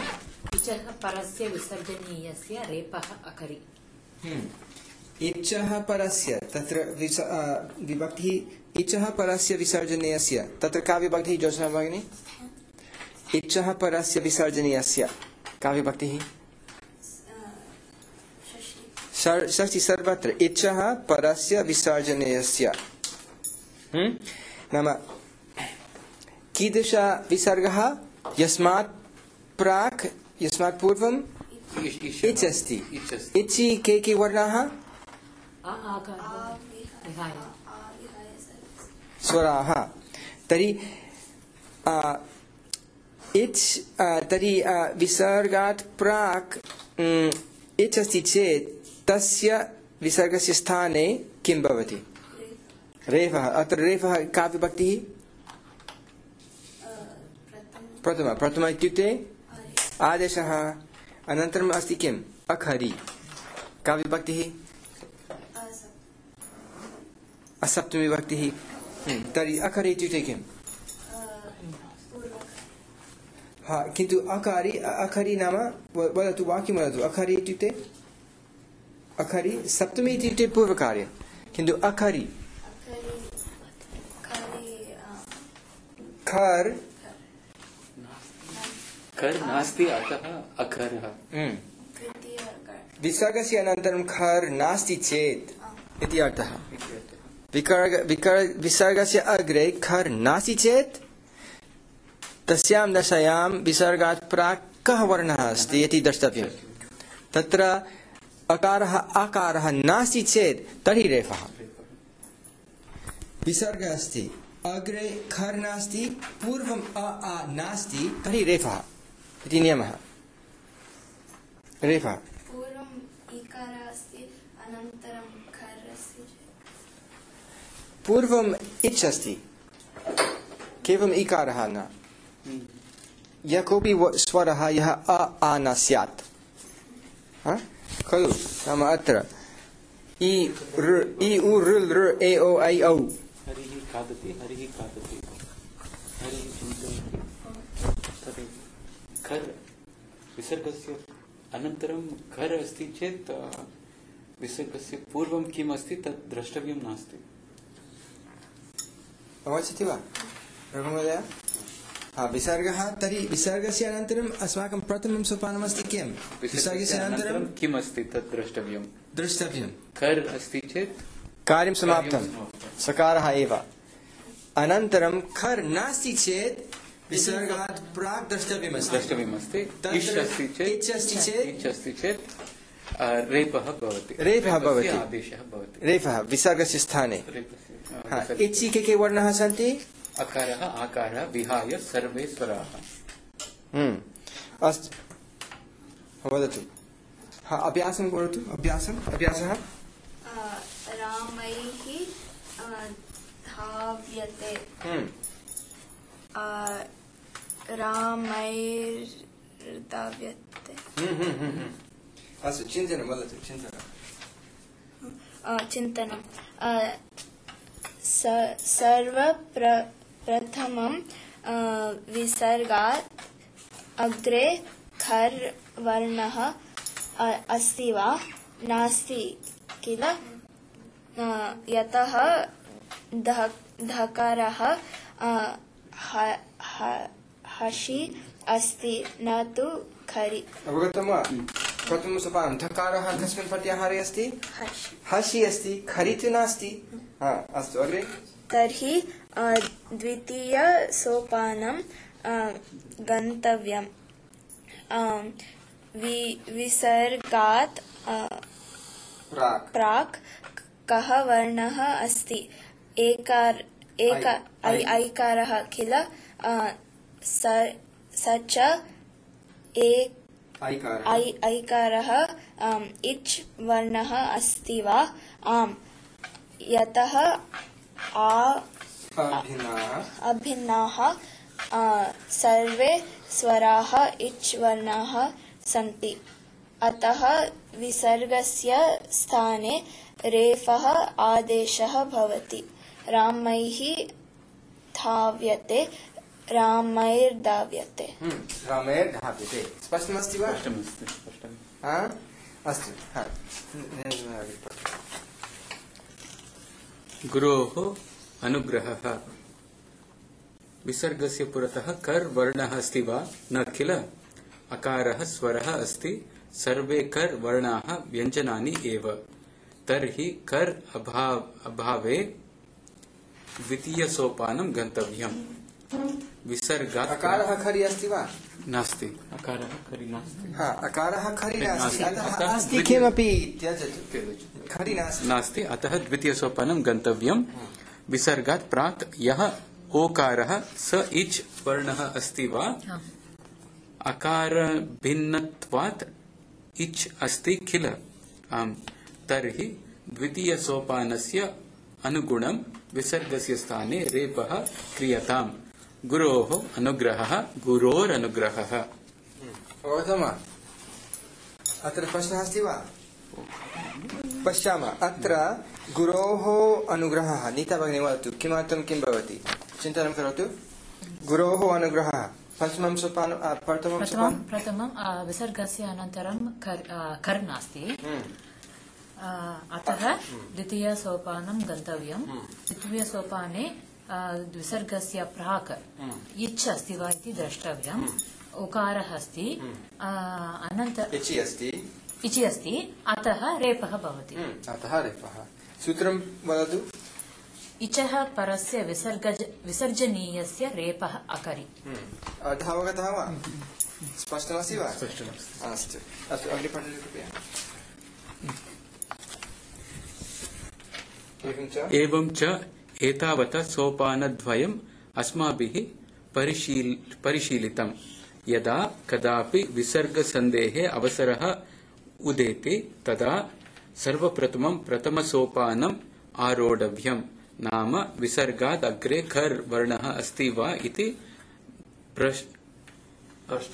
इचः परस्य विसर्जनीयस्य रेपः अकरि। इच्छः परस्य तत्र विस विभक्तिः इच्छः परस्य विसर्जनीयस्य तत्र का विभक्तिः जोशना भगिनी इच्छः परस्य विसर्जनीयस्य का विभक्तिः? सर- सर्वत्र इच्छः परस्य विसर्जनीयस्य? नाम कीदृश विसर्गः यस्मात् प्राक् यस्मात् पूर्वम् इच् अस्ति इचि के के वर्णाः स्वराः तर्हि इच् तर्हि विसर्गात् प्राक् इच् अस्ति चेत् तस्य विसर्गस्य स्थाने किं भवति? रेफः अत्र रेफः का विभक्तिः प्रथम प्रथम इत्युक्ते आदेशः अनन्तरम् अस्ति किम् अखरि। का विभक्तिः असप्तमी विभक्तिः हम्म, तर्हि अखरि इत्युक्ते किम् हा किन्तु अकारि अखरि नाम वदतु वाक्यं वदतु। अखरि इत्युक्ते अखरि सप्तमी इत्युक्ते पूर्वकार्य। किन्तु अखरि। खर। खर नास्ति अतः अखरः। हम्म, विसर्गस्य अनन्तरं खर् नास्ति चेत्। इति अर्थः विसर्गस्य अग्रे खर् नास्ति चेत् तस्यां दशायां विसर्गात् प्राक् कः वर्णः अस्ति इति द्रष्टव्यं तत्र अकारः आकारः नास्ति चेत् तर्हि रेफः। विसर्गः अस्ति। अग्रे खर् नास्ति पूर्वम् अ आ नास्ति तर्हि रेफः इति नियमः। रेफः। पूर्वम् इच् अस्ति। केवलम् इकारः न। यः कोऽपि स्वरः यः अ आ न स्यात्। हा? खलु नाम अत्र इ ऋ इ उ ऋ लृ ए ओ ऐ औ हरिः खादति हरिः खादति हरिः चिन्तयति तदेव खर् विसर्गस्य अनन्तरं खर् अस्ति चेत् अ, विसर्गस्य पूर्वं किम् अस्ति तत् द्रष्टव्यं नास्ति अवगच्छति वा विसर्गः तर्हि विसर्गस्य अनन्तरम् अस्माकं प्रथमं सोपानमस्ति किं विसर्गस्य अनन्तरं किम् अस्ति तत् द्रष्टव्यं द्रष्टव्यं खर् अस्ति चेत्? कार्यं समाप्तं। सकारः एव। अनन्तरं खर् नास्ति चेत् विसर्गात् प्राक् द्रष्टव्यमस्ति। द्रष्टव्यमस्ति। अस्ति चेत्? अस्ति चेत्? अस्ति चेत् रेपः भवति। रेफः भवति। आदेशः भवति। रेफः विसर्गस्य स्थाने। रेफस्य, अ, हा, विसर्ग- इचि के के वर्णाः सन्ति? अकारः आकारः विहाय सर्वे स्वराः। हम्म, अस्तु वदतु। हा अभ्यासं करोतु। अभ्यासम् अभ्यासः? रामैः धाव्यते। हम्म, रामैर्धाव्यते। हम्म। अस्तु चिन्तनं वदतु चिन्तनं। चिन्तनं। अ, स- सर्वप्र प्रथमं विसर्गात् अग्रे खर् वर्णः अस्ति वा? नास्ति किल? यतः धकारः हसि अस्ति न तु खरि। अवगतं वा? प्रथमं सोपानं धकारः कस्मिन् प्रत्याहारे अस्ति? हसि अस्ति खरि तु नास्ति अस्तु अग्रे। तर्हि द्वितीयसोपानं अ, गन्तव्यम्। आम्, वि- विसर्गात् अ, प्राक्। प्राक् कः वर्णः अस्ति। एकार एक। ऐकारः किल? अ, स स च ऐकारः। इच् वर्णः अस्ति वा? आम्। यतः आ अभिन्नाः। सर्वे स्वराः इच् वर्णाः सन्ति। अतः विसर्गस्य स्थाने रेफः आदेशः भवति। रामैः धाव्यते रामैर्धाव्यते। हम्म, रामेण धाव्यते स्पष्टमस्ति वा? स्पष्टमस्ति स्पष्टम् अस्तु गुरोः अनुग्रहः। विसर्गस्य पुरतः कर् वर्णः अस्ति वा? न किल। अकारः स्वरः अस्ति। सर्वे कर् वर्णाः व्यञ्जनानि एव। तर्हि कर् अभाव अभावे द्वितीयसोपानं गन्तव्यम्। विसर्गात् अकारः खरि अस्ति वा? नास्ति। अकारः खरि नास्ति। हा अकारः खरि नास्ति। नास्ति। अतः किमपि त्यजतु। खरि नास्ति। नास्ति। अतः द्वितीयसोपानं गन्तव्यम्। विसर्गात् प्राक् यः ओकारः स इच् वर्णः अस्ति वा? हा। अकारभिन्नत्वात् इच् अस्ति किल? आम्। तर्हि द्वितीयसोपानस्य अनुगुणं विसर्गस्य स्थाने रेपः क्रियताम्। गुरोः अनुग्रहः गुरोरनुग्रहः। अत्र प्रश्नः अस्ति वा? पश्यामः। अत्र गुरोः अनुग्रहः। नीता भगिनी वदतु किमर्थं किं भवति? चिन्तनं करोतु। गुरोः अनुग्रहः। प्रथमं सोपानं प्रथमं प्रथमं सोपानं प्रथमं विसर्गस्य अनन्तरं कर् नास्ति। हम्म, अतः द्वितीयसोपानं गन्तव्यं। द्वितीयसोपाने आ, विसर्गस्य प्राक् इच्छ अस्ति वा इति द्रष्टव्यम्। उकारः अस्ति। आ, अनन्त इचि अस्ति। इचि अस्ति अतः रेपः भवति। हम्म, अतः रेपः। सूत्रं वदतु। इचः परस्य विसर्गज विसर्जनीयस्य रेपः अकरि। हम्म, अतः अवगतः वा? स्पष्टमस्ति वा? अस्तु अस्तु अग्रे पठतु कृपया। एवं च? एतावता सोपानद्वयम् अस्माभिः परिशील परिशीलितम्। यदा कदापि विसर्गसन्धेः अवसरः उदेति तदा सर्वप्रथमं प्रथमसोपानम् आरोढव्यम्। नाम विसर्गात् अग्रे खर् वर्णः अस्ति वा इति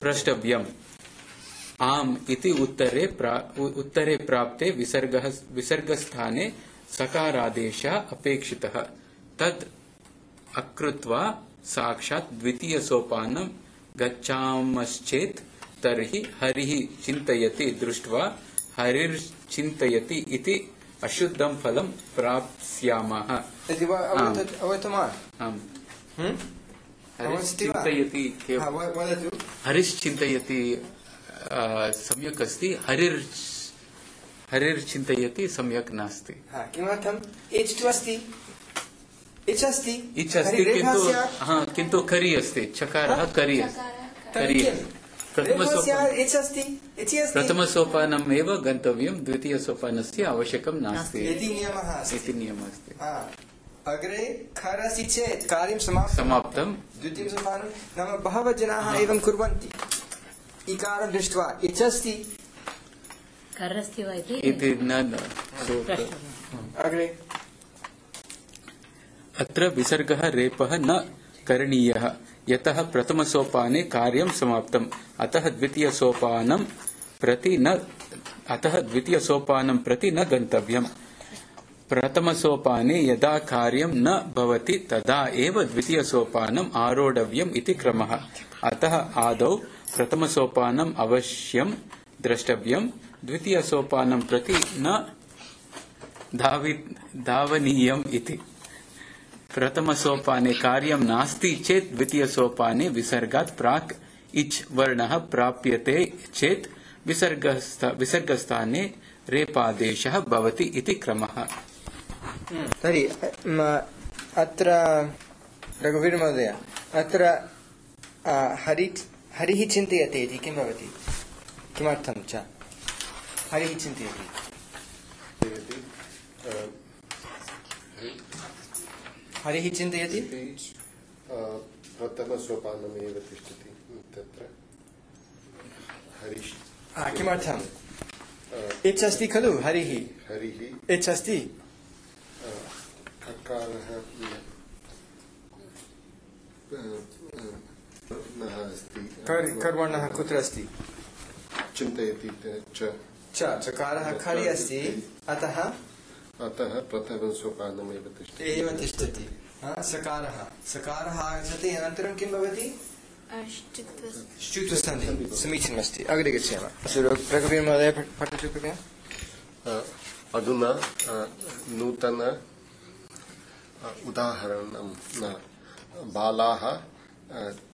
प्रष्टव्यम्। आम् इति उत्तरे प्रा उत्तरे प्राप्ते विसर्गः, विसर्गस्थाने सकारादेशः अपेक्षितः। तत् अकृत्वा साक्षात् द्वितीयसोपानं गच्छामश्चेत् तर्हि हरिः चिन्तयति दृष्ट्वा हरिर्चिन्तयति इति अशुद्धं फलं प्राप्स्यामः। आम्। वा? हरिश्चिन्तयति हा, सम्यक् अस्ति हरिर् हरिर्चिन्तयति सम्यक् नास्ति। किमर्थम्? एच् अस्ति। किन्तु हा किन्तु करि अस्ति चकारः करि। अस्ति करि। प्रथमसोपानम् एव गन्तव्यं द्वितीयसोपानस्य आवश्यकं नास्ति नियमः इति नियमः अस्ति अग्रे खर चेत् कार्यं समाप्तं समाप्तं द्वितीयं सोपानं नाम बहवः जनाः एवं कुर्वन्ति इकारं दृष्ट्वा इच् अस्ति कर् अस्ति वा इति इति न न- अग्रे अत्र विसर्गः रेपः न करणीयः यतः प्रथमसोपाने कार्यं समाप्तम्। अतः द्वितीयसोपानं प्रति न अतः द्वितीयसोपानं प्रति न गन्तव्यम्। प्रथमसोपाने यदा कार्यं न भवति तदा एव द्वितीयसोपानम् आरोढव्यम् इति क्रमः। अतः आदौ प्रथमसोपानम् अवश्यं द्रष्टव्यम्। द्वितीयसोपानं प्रति न धावि धावनीयम् इति प्रथमसोपाने कार्यं नास्ति चेत् द्वितीयसोपाने विसर्गात् प्राक् इच् वर्णः प्राप्यते चेत् विसर्गस्थ विसर्गस्थाने रेपादेशः भवति इति क्रमः। तर्हि म, अत्र रघुवीरमहोदय अत्र आ, हरि हरिः चिन्तयति इति किं भवति? किमर्थं च? हरिः चिन्तयति अ, हरिः चिन्तयति। प्रथमसोपानमेव तिष्ठति तत्र। हरिः। किमर्थम्? इच् अस्ति खलु हरिः? हरिः। इच् अस्ति अकारः न- नः अस्ति। कर् कर्मणः कुत्र अस्ति? चिन्तयति च। च चकारः खरि अस्ति। अतः अतः प्रथमसोपानमेव तिष्ठति एव तिष्ठति। हा, सकारः। सकारः आगच्छति अनन्तरं किं भवति? समीचीनमस्ति। अग्रे गच्छामः। अस्तु महोदय पठतु कृपया। अधुना नूतन उदाहरणं बालाः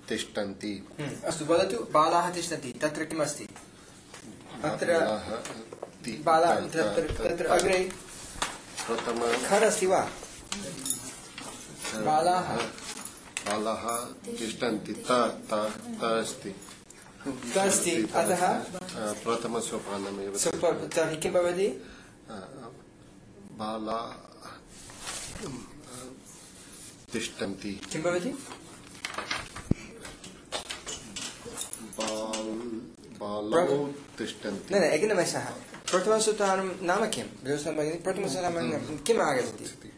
तिष्ठन्ति। हम्म, अस्तु वदतु बालाः तिष्ठन्ति। तत्र किमस्ति? अत्र बालाः बाला तत्र तत्र अग्रे। प्रथम खर् अस्ति बालाः बालाः तिष्ठन्ति त त त अस्ति अस्ति अतः प्रथमसोपानमेव सुप- तर्हि किं भवति बाला तिष्ठन्ति किं भवति बाल- न न एकनिमेषः प्रथमसूत्राणं नाम किं व्यवस्था भगिनी प्रथमसूत्राणं किम् आगच्छति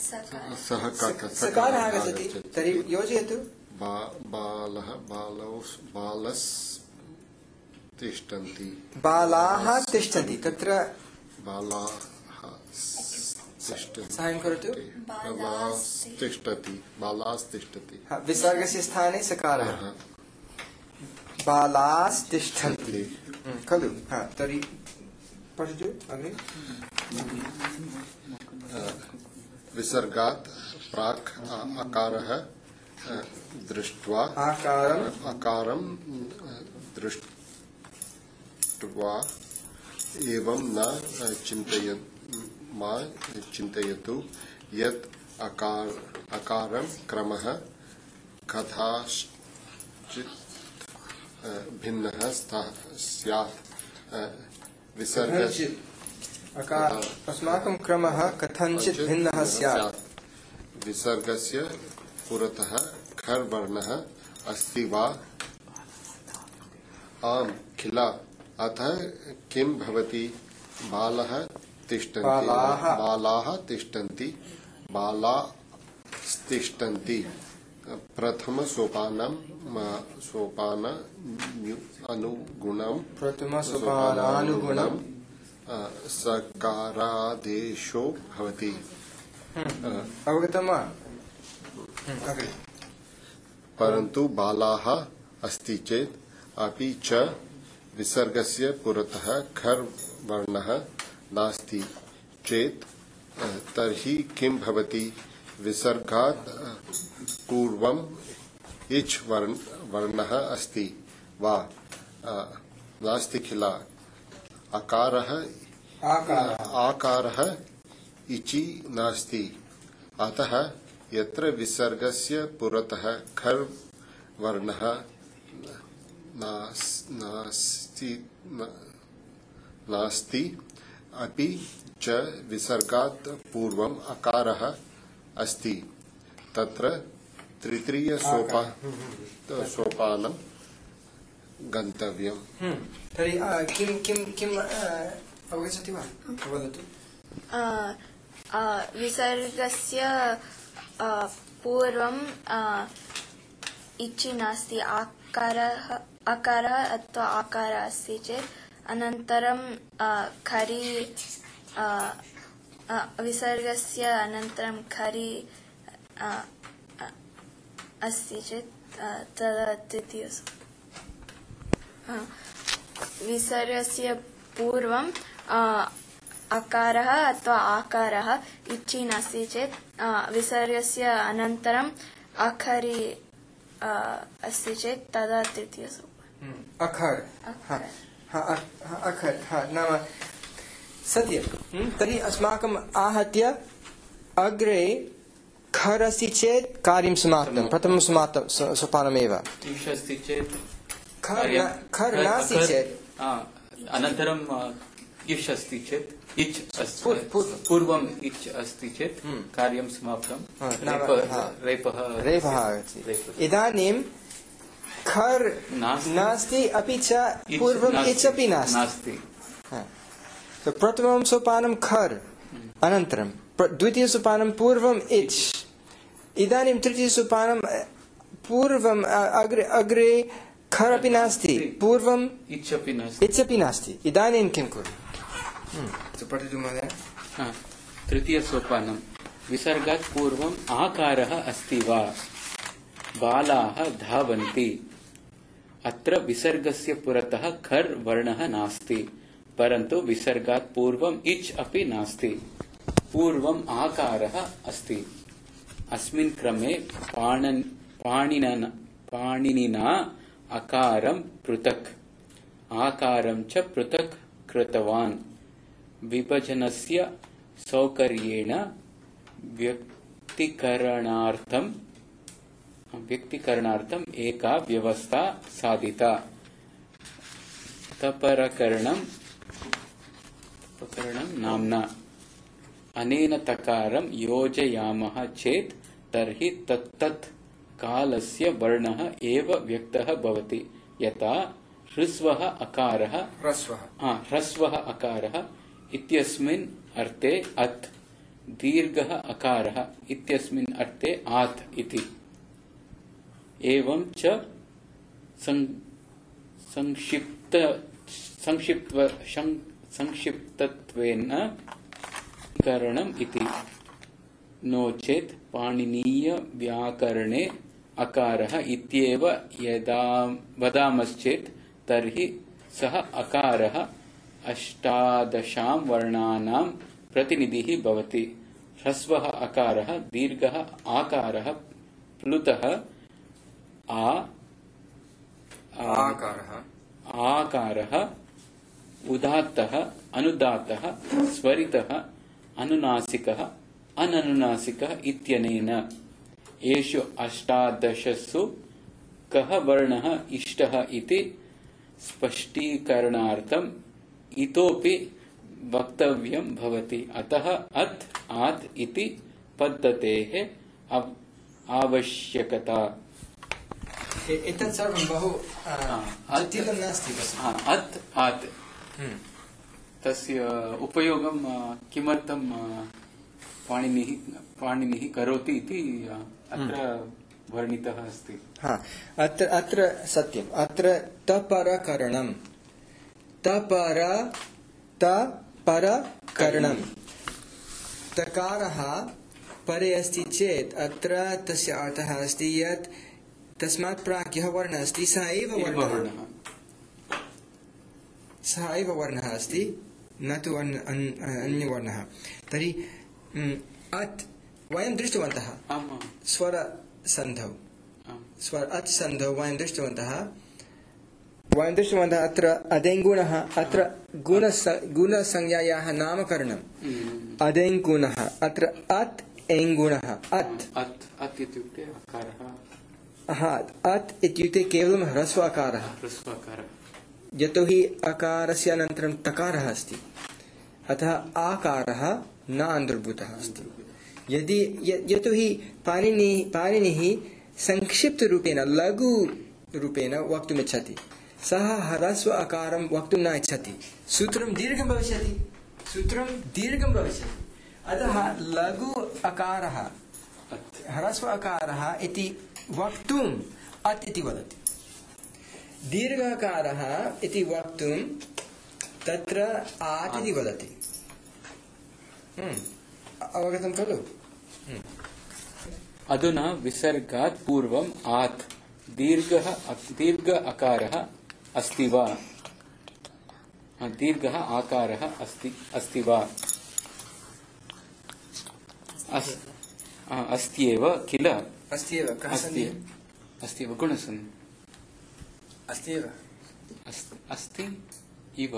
सकार सकारः आगच्छति तर्हि योजयतु बालः बालौ बालस् तिष्ठन्ति बालाः तिष्ठन्ति तत्र बालाः साहाय्यं करोतु बालास् तिष्ठति बालास् तिष्ठति हा, विसर्गस्य स्थाने सकारः बालास्तिष्ठन्ति खलु। हा तर्हि पठतु अग्रे विसर्गात् प्राक् अकारः दृष्ट्वा। आकारम्। अकारं दृष्ट्वा। एवं न चिन्तय मा चिन्तयतु। यत् अकार अकारं क्रमः अ, भिन्नः स्यात् अकार अस्माकं क्रमः कथञ्चित् भिन्नः स्यात् विसर्गस्य पुरतः खर् वर्णः अस्ति वा? आम् किल? अतः किं भवति? बालः तिष्ठन्ति। बालाः। बालाः तिष्ठन्ति। बाला तिष्ठन्ति प्रथमसोपानं म- सोपान न्यु- अनुगुणं प्रथमसोपानानुगुणं। अ, सकारादेशो भवति। अवगतं वा? हम्म, परन्तु बालाः अस्ति चेत् अपि च विसर्गस्य पुरतः खर् वर्णः नास्ति चेत् तर्हि किं भवति? विसर्गात् अ, पूर्वम् इच् वर्ण वर्णः अस्ति वा नास्ति किल? अकारः आकारः। आकारः इचि नास्ति। अतः यत्र विसर्गस्य पुरतः खर् वर्णः नास्ति नास्ति अपि च विसर्गात् पूर्वम् अकारः अस्ति। तत्र तृतीयसोपा सोपानं गन्तव्यम्। हम्म, तर्हि आ, किं किं किम् अवगच्छति वा? वदतु। विसर्गस्य पूर्वं इचि नास्ति आकारः अकारः अथवा आकारः अस्ति चेत् अनन्तरं खरि विसर्गस्य अनन्तरं खरि अस्ति चेत् तदा तृतीयसु। विसर्गस्य पूर्वं अकारः अथवा आकारः इच्छि नास्ति चेत् विसर्गस्य अनन्तरम् अखरि अ, अस्ति चेत् तदा हम्म, अखर् हा, अखर्। हा, अखर् हा नाम सत्यं। तर्हि अस्माकम् आहत्य अग्रे खर् अस्ति चेत् कार्यं समाप्तं। प्रथमं समाप्तं सोपानमेव। अस्ति चेत् खर् नास्ति चेत्। अनन्तरं इष् अस्ति चेत्। इच्। पूर्वम् इच् अस्ति चेत् हम्म। कार्यं समाप्तं। रेपः आगच्छति। इदानीं खर् नास्ति। अपि च पूर्वम्। इच् अपि नास्ति। प्रथमं सोपानं खर् अनन्तरं द्वितीयसोपानं पूर्वम् इच् इदानीं तृतीयसोपानं पूर्वम् अग्रे अग्रे खर् अपि नास्ति पूर्वम् इच् अपि नास्ति इच् अपि नास्ति इदानीं किं कुर्मः हम्म, पठतु महोदय हा, तृतीयसोपानं विसर्गात् पूर्वम् आकारः अस्ति वा बालाः धावन्ति अत्र विसर्गस्य पुरतः खर् वर्णः नास्ति परन्तु विसर्गात् पूर्वम् इच् अपि नास्ति। पूर्वम् आकारः अस्ति। अस्मिन् क्रमे पाणन्, पाणिनन, पाणिनिना अकारं पृथक्। आकारं च पृथक् कृतवान्। विभजनस्य सौकर्येण व्यक्तिकरणार्थं व्यक्तिकरणार्थम् एका व्यवस्था साधिता। तपरकरणम् उपकरणं नाम्ना। अनेन तकारं योजयामः चेत् तर्हि तत्तत् कालस्य वर्णः एव व्यक्तः भवति। यथा ह्रस्वः अकारः। ह्रस्वः। हा, ह्रस्वः अकारः इत्यस्मिन् अर्थे अत्। दीर्घः अकारः इत्यस्मिन् अर्थे आत् इति। एवं च संक्षिप्त संक्षिप्त शं- संक्षिप्तत्वेन करणम् इति। नो चेत् पाणिनीयव्याकरणे अकारः इत्येव यदा वदामश्चेत् तर्हि सः अकारः अष्टादशां वर्णानां प्रतिनिधिः भवति। ह्रस्वः अकारः दीर्घः आकारः प्लुतः आ आ- आकारः। आकारः उदात्तः अनुदात्तः स्वरितः अनुनासिकः अननुनासिकः इत्यनेन येषु अष्टादशसु कः वर्णः इष्टः इति स्पष्टीकरणार्थम् इतोपि वक्तव्यं भवति अतः अत् आत् इति पद्धतेः आवश्यकता एतत् सर्वं बहु अत् आत्। तस्य उपयोगं किमर्थं पाणिनिः पाणिनिः करोति इति अत्र वर्णितः अस्ति। हा अत्र अत्र सत्यम्। अत्र तपरकरणं। तपर तपरकरणं। तकारः परे अस्ति चेत् अत्र तस्य अर्थः अस्ति यत् तस्मात् प्राक् यः वर्णः अस्ति सः एव वर्णः। सः एव वर्णः अस्ति न तु अन्- अन्- अन्यवर्णः। तर्हि अत् वयं दृष्टवन्तः। स्वरसन्धौ। स्वर अत् सन्धौ वयं दृष्टवन्तः। वयं दृष्टवन्तः अत्र अदेङ्गुणः अत्र गुणस गुणसंज्ञायाः नामकरणम्। अदेङ्गुणः अत्र अत् एङ्गुणः अत्। अत् अत् इत्युक्ते अकारः हा अत् इत्युक्ते केवलं ह्रस्वाकारः। ह्रस्वकारः। यतोहि अकारस्य अनन्तरं तकारः अस्ति। अतः आकारः न अन्तर्भूतः अस्ति। यदि य- यतोहि पाणिनिः पाणिनिः संक्षिप्तरूपेण, लघुरूपेण वक्तुमिच्छति सः ह्रस्व अकारं वक्तुं न इच्छति। सूत्रं दीर्घं भविष्यति। सूत्रं दीर्घं भविष्यति। अतः लघु अकारः, ह्रस्व अकारः इति वक्तुम् अत् इति वदति। दीर्घकारः इति वक्तुं तत्र आत् इति वदति। हम्म, अवगतं खलु? अधुना विसर्गात् पूर्वम् आत् दीर्घः दीर्घ अकारः अस्ति वा? दीर्घः आकारः अस्ति अस्ति वा? अस्त्येव किल? अस्ति अस्ति अस्ति एव गुणसन् अस्ति इव?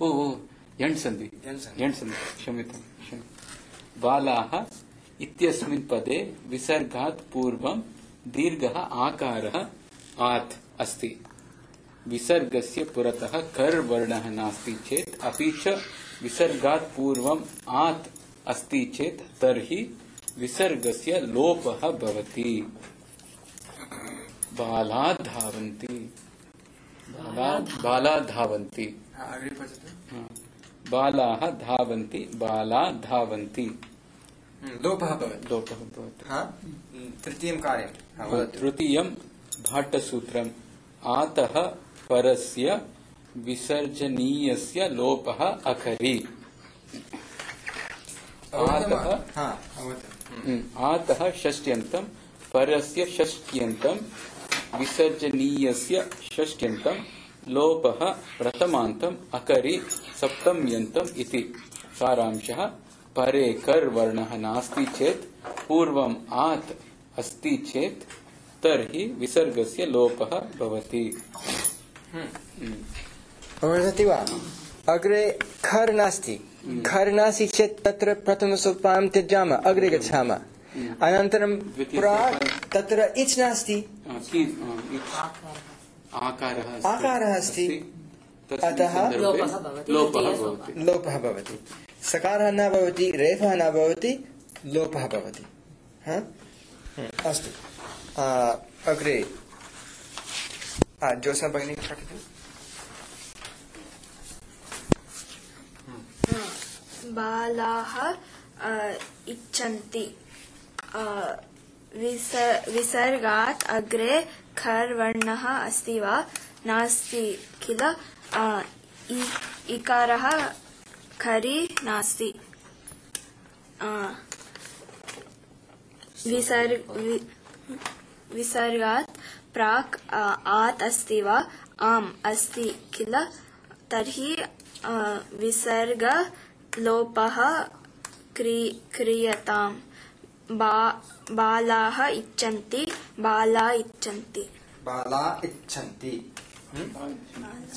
ओ ओ यण् सन्धि यण् क्षम्यतां। बालाः इत्यस्मिन् पदे विसर्गात् पूर्वं दीर्घः आकारः आत् अस्ति। विसर्गस्य पुरतः कर् वर्णः नास्ति चेत् अपि च विसर्गात् पूर्वम् आत् अस्ति चेत् तर्हि विसर्गस्य लोपः भवति। बाला धावन्ति बाला बाला हा, हा। बालाः धावन्ति बाला हम्म, लोपः भवति लोपः भवति तृतीयं कार्यं। तृतीयं भाट्टसूत्रम् आतः परस्य विसर्जनीयस्य लोपः अखरि। आतः हा अवगतम् हम्म, आतः षष्ट्यन्तं परस्य षष्ट्यन्तं विसर्जनीयस्य षष्ट्यन्तं लोपः प्रथमान्तम् अकरि सप्तम्यन्तम् इति। सारांशः परे कर् वर्णः नास्ति चेत् पूर्वम् आत् अस्ति चेत् तर्हि विसर्गस्य लोपः भवति। अवगच्छति वा? अग्रे खर् नास्ति। खर् नास्ति चेत् तत्र प्रथमसोपानं त्यजामः अग्रे गच्छामः। अनन्तरं प्राक् तत्र इच् नास्ति। आकारः अस्ति। आकारः अस्ति। तस्मिन् अतः लोपः भवति, सकारः न भवति रेफः न भवति लोपः भवति। अस्तु। आ, अग्रे। आ, ज्योत्स्ना भगिनी पठतु। बालाः इच्छन्ति। विस- विसर्गात् अग्रे खर् वर्णः अस्ति वा? नास्ति किल? इकारः खरि नास्ति। विसर्गात् प्राक् आत् अस्ति वा? आम्, अस्ति किल? तर्हि विसर्गलोपः क्रि, क्रियताम्। बा बालाः इच्छन्ति बाला इच्छन्ति। बाला इच्छन्ति। हम्म?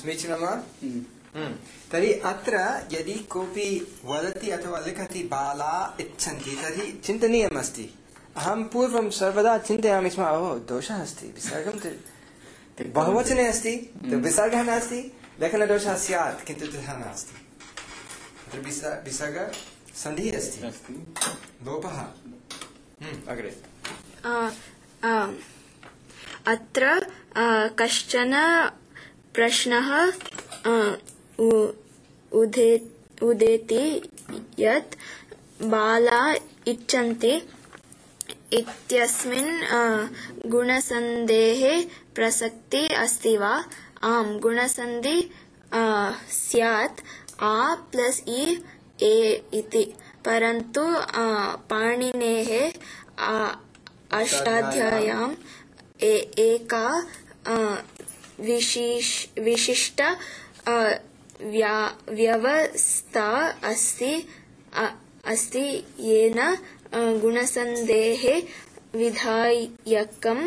समीचीनं वा? हम्म। तर्हि अत्र यदि कोऽपि वदति अथवा लिखति बाला इच्छन्ति तर्हि चिन्तनीयमस्ति। अहं पूर्वं सर्वदा चिन्तयामि स्म ओ दोषः अस्ति विसर्गं बहुवचने अस्ति तु विसर्गः नास्ति लेखनदोषः स्यात् किन्तु तथा नास्ति। विसर्ग सन्धिः अस्ति। लोपः। हम्म, अग्रे अत्र कश्चन प्रश्नः उदे- उदेति यत् बाला इच्छन्ति इत्यस्मिन् गुणसन्धेः प्रसक्तिः अस्ति वा? आम्, गुणसन्धि स्यात्, आ प्लस् इ, ए इति। परन्तु अ, पाणिनेः अष्टाध्याय्याम् एका अ, विशिष्ट व्या- व्यवस्था अस्ति अस्ति येन गुणसन्धेः विधायकं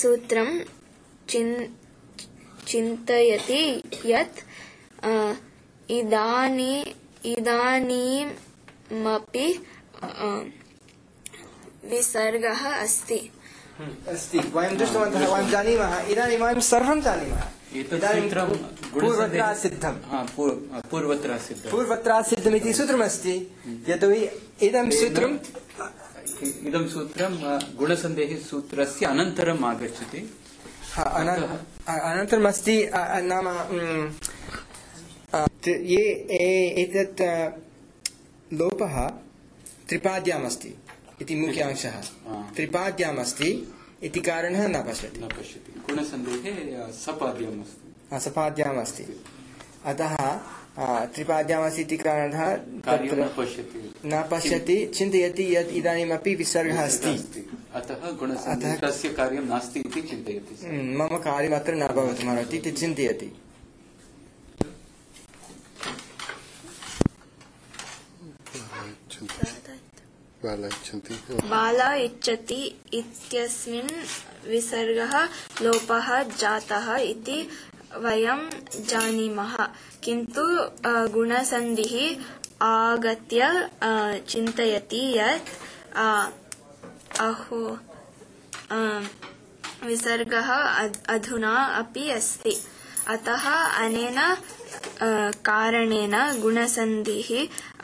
सूत्रं चिन् चिन्तयति यत् इदानी इदानीमपि अ, विसर्गः अस्ति। अस्ति। वयं दृष्टवन्तः वयं जानीमः। इदानीं वयं सर्वं जानीमः। एतत् इदानीं सूत्रं पूर्वत्र सिद्धं पूर्व- पूर्वत्र सिद्धम् पूर्वत्र सिद्धमिति सूत्रमस्ति यतोहि इदं सूत्रं इदं सूत्रं गुणसन्धेः सूत्रस्य अनन्तरम् आगच्छति। हा, अन- अ- अनन्तरमस्ति अ- अ- नाम ये एतत् लोपः त्रिपाद्यामस्ति इति मुख्य अंशः त्रिपाद्यामस्ति इति कारणः न पश्यति। न सपाद्यामस्ति। अतः त्रिपाद्यामस्ति इति कारणतः न पश्यति। चिन्तयति यत् इदानीमपि विसर्गः अस्ति। अतः अतः- तस्य कार्यं नास्ति इति चिन्तयति। सः। हम्म, मम कार्यमत्र न भवितुमर्हति इति चिन्तयति। बाला इच्छन्ति बाला इच्छति इत्यस्मिन् विसर्गः लोपः जातः इति वयं जानीमः। किन्तु गुणसन्धिः आगत्य चिन्तयति यत् अहो विसर्गः अधुना अपि अस्ति। अतः अनेन कारणेन गुणसन्धिः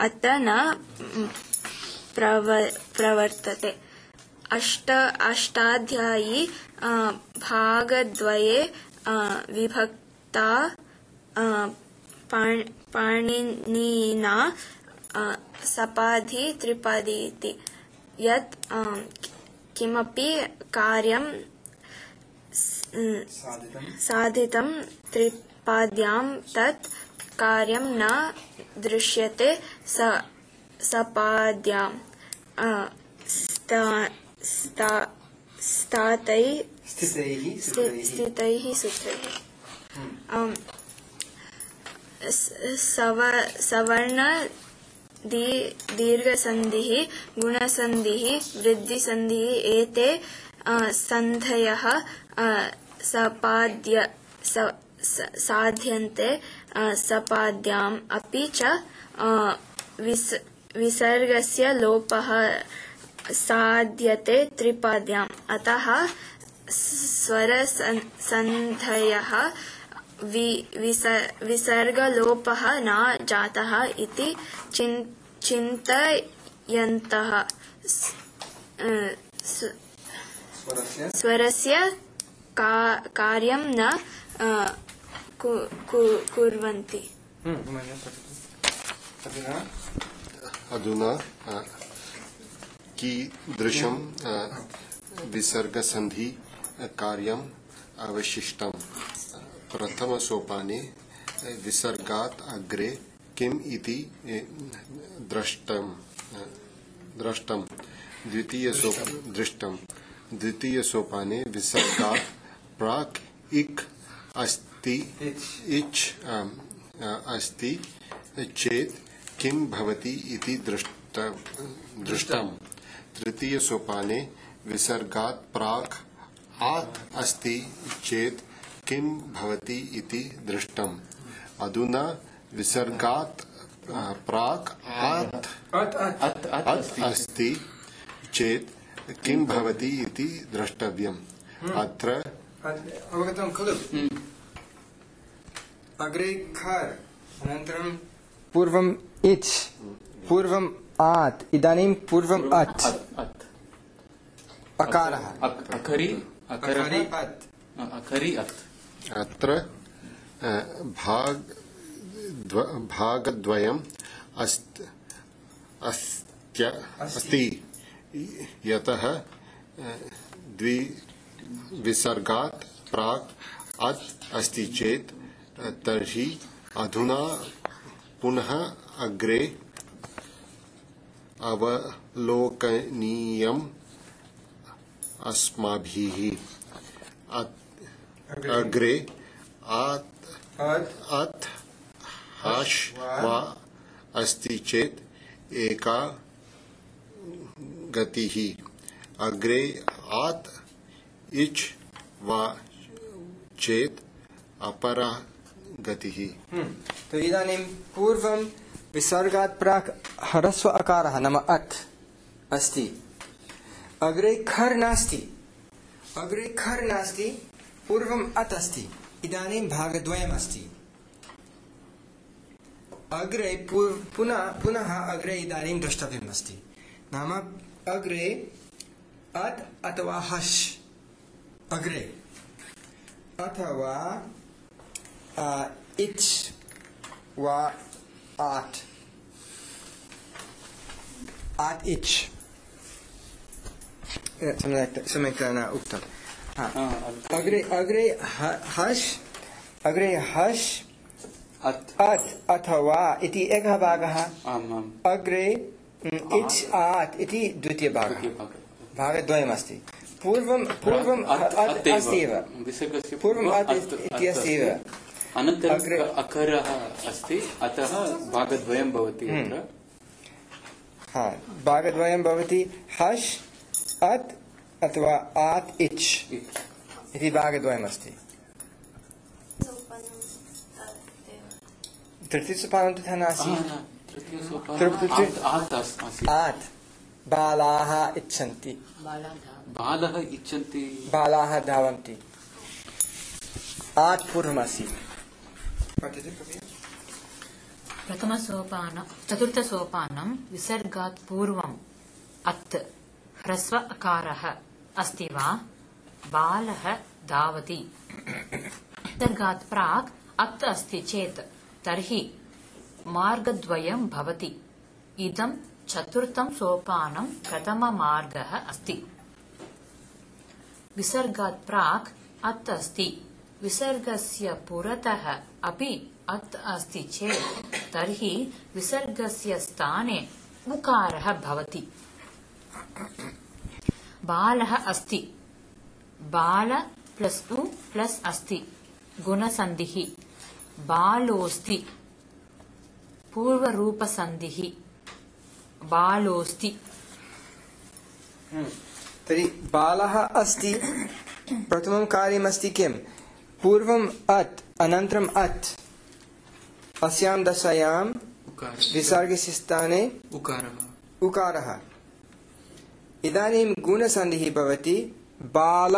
अत्र न प्रव प्रवर्तते अष्ट अष्टाध्यायी भागद्वये विभक्ता अ, पाणि- पाणिनिना अ, सपाधि त्रिपादि इति यत् किमपि कार्यं साधितं पाद्यां तत् कार्यं न दृश्यते स सपाद्यां स्थातैः स्थितैः सूत्रैः सवर्ण दी दीर्घसन्धिः गुणसन्धिः वृद्धिसन्धिः एते सन्धयः सपाद्य साध्यन्ते सपाद्याम् अपि च विस विसर्गस्य लोपः साध्यते त्रिपाद्याम्। अतः स्वरसन्धयः वि विस विसर्गलोपः न जातः इति चिन् चिन्तयन्तः। स्वरस्य? कार्यं न कुर्वन्ति। हम्म, अधुना? अधुना कीदृशं विसर्गसन्धि कार्यम् अवशिष्टम् प्रथमसोपाने विसर्गात् अग्रे किम् इति द्रष्टम् द्रष्टम्। द्वितीयसो दृष्टम्। द्वितीयसोपाने विसर्गात् प्राक् इक् अस्ति इच्। इच् अस्ति चेत् किं भवति इति दृष्ट दृष्टम्। तृतीयसोपाने विसर्गात् प्राक् आत् अस्ति चेत् किं भवति इति दृष्टम्। अधुना विसर्गात् प्राक् आत् अत् अस्ति। अस्ति चेत् किं भवति इति द्रष्टव्यम्। अत्र अत्- अवगतं खलु? अग्रे खर् अनन्तरं पूर्वम् इच् पूर्वम् आत् इदानीं पूर्वम् अत् अत् अत्। अकारः। अक्- अखरि अखरः अकारि अखरि अत्। अत्र भाग द्व- भागद्वयम् अस्त् अस्त्य अस्ति। यतः द्वि विसर्गात् प्राक् अत् अस्ति चेत् तर्हि अधुना पुनः अग्रे अवलोकनीयम् अस्माभिः। अग्रे। आत् अत् अत् वा अस्ति चेत् एका गतिः। अग्रे आत् इच् वा चेत् अपरा गतिः। हम्म, तो इदानीं पूर्वं विसर्गात् प्राक् ह्रस्व अकारः नाम अत् अस्ति। अग्रे खर् नास्ति। अग्रे खर् नास्ति पूर्वम् अत् अस्ति। इदानीं भागद्वयम् अस्ति। अग्रे पुनः पुनः अग्रे इदानीं द्रष्टव्यम् अस्ति। नाम अग्रे अत् अथवा हश्। अग्रे। अथवा इच् वा आट् आट् इच् न उक्तं हा. अग्रे अग्रे अग्रे अत् अथवा इति एकः भागः अग्रे इच् आत् इति द्वितीयभागः। भागद्वयमस्ति पूर्वं। अस्ति एव पूर्वम् अस्ति एव अनन्तरम् अखरः अस्ति अतः भागद्वयं भवति हम्म। अत्र। हा भागद्वयं भवति हश् अत् अथवा आत् इच् इति। भागद्वयमस्ति। तृतीयसोपानं तथा आ, नास्ति आत्- बालाः इच्छन्ति। बालः इच्छन्ति। बालाः धावन्ति। आत् पूर्वमस्ति। प्रथमसोपान, चतुर्थसोपानं विसर्गात् पूर्वम् अत् ह्रस्व अकारः अस्ति वा? बालः धावति। विसर्गात् प्राक् अत् अस्ति चेत् तर्हि मार्गद्वयं भवति। इदं चतुर्थं सोपानं प्रथममार्गः अस्ति। विसर्गात् प्राक् अत् अस्ति। विसर्गस्य पुरतः अपि अत् अस्ति चेत्, तर्हि विसर्गस्य स्थाने उकारः भवति। बालः अस्ति। बाल प्लस् उ प्लस् अस्ति। गुणसन्धिः। बालोऽस्ति। पूर्वरूपसन्धिः। बालोऽस्ति। तर्हि बालः अस्ति। प्रथमं कार्यमस्ति किं पूर्वम् अत अनन्तरम् अत् अस्यां दशायां उकार विसर्गस्य स्थाने उकारः उकारः इदानीं गुणसन्धिः भवति बाल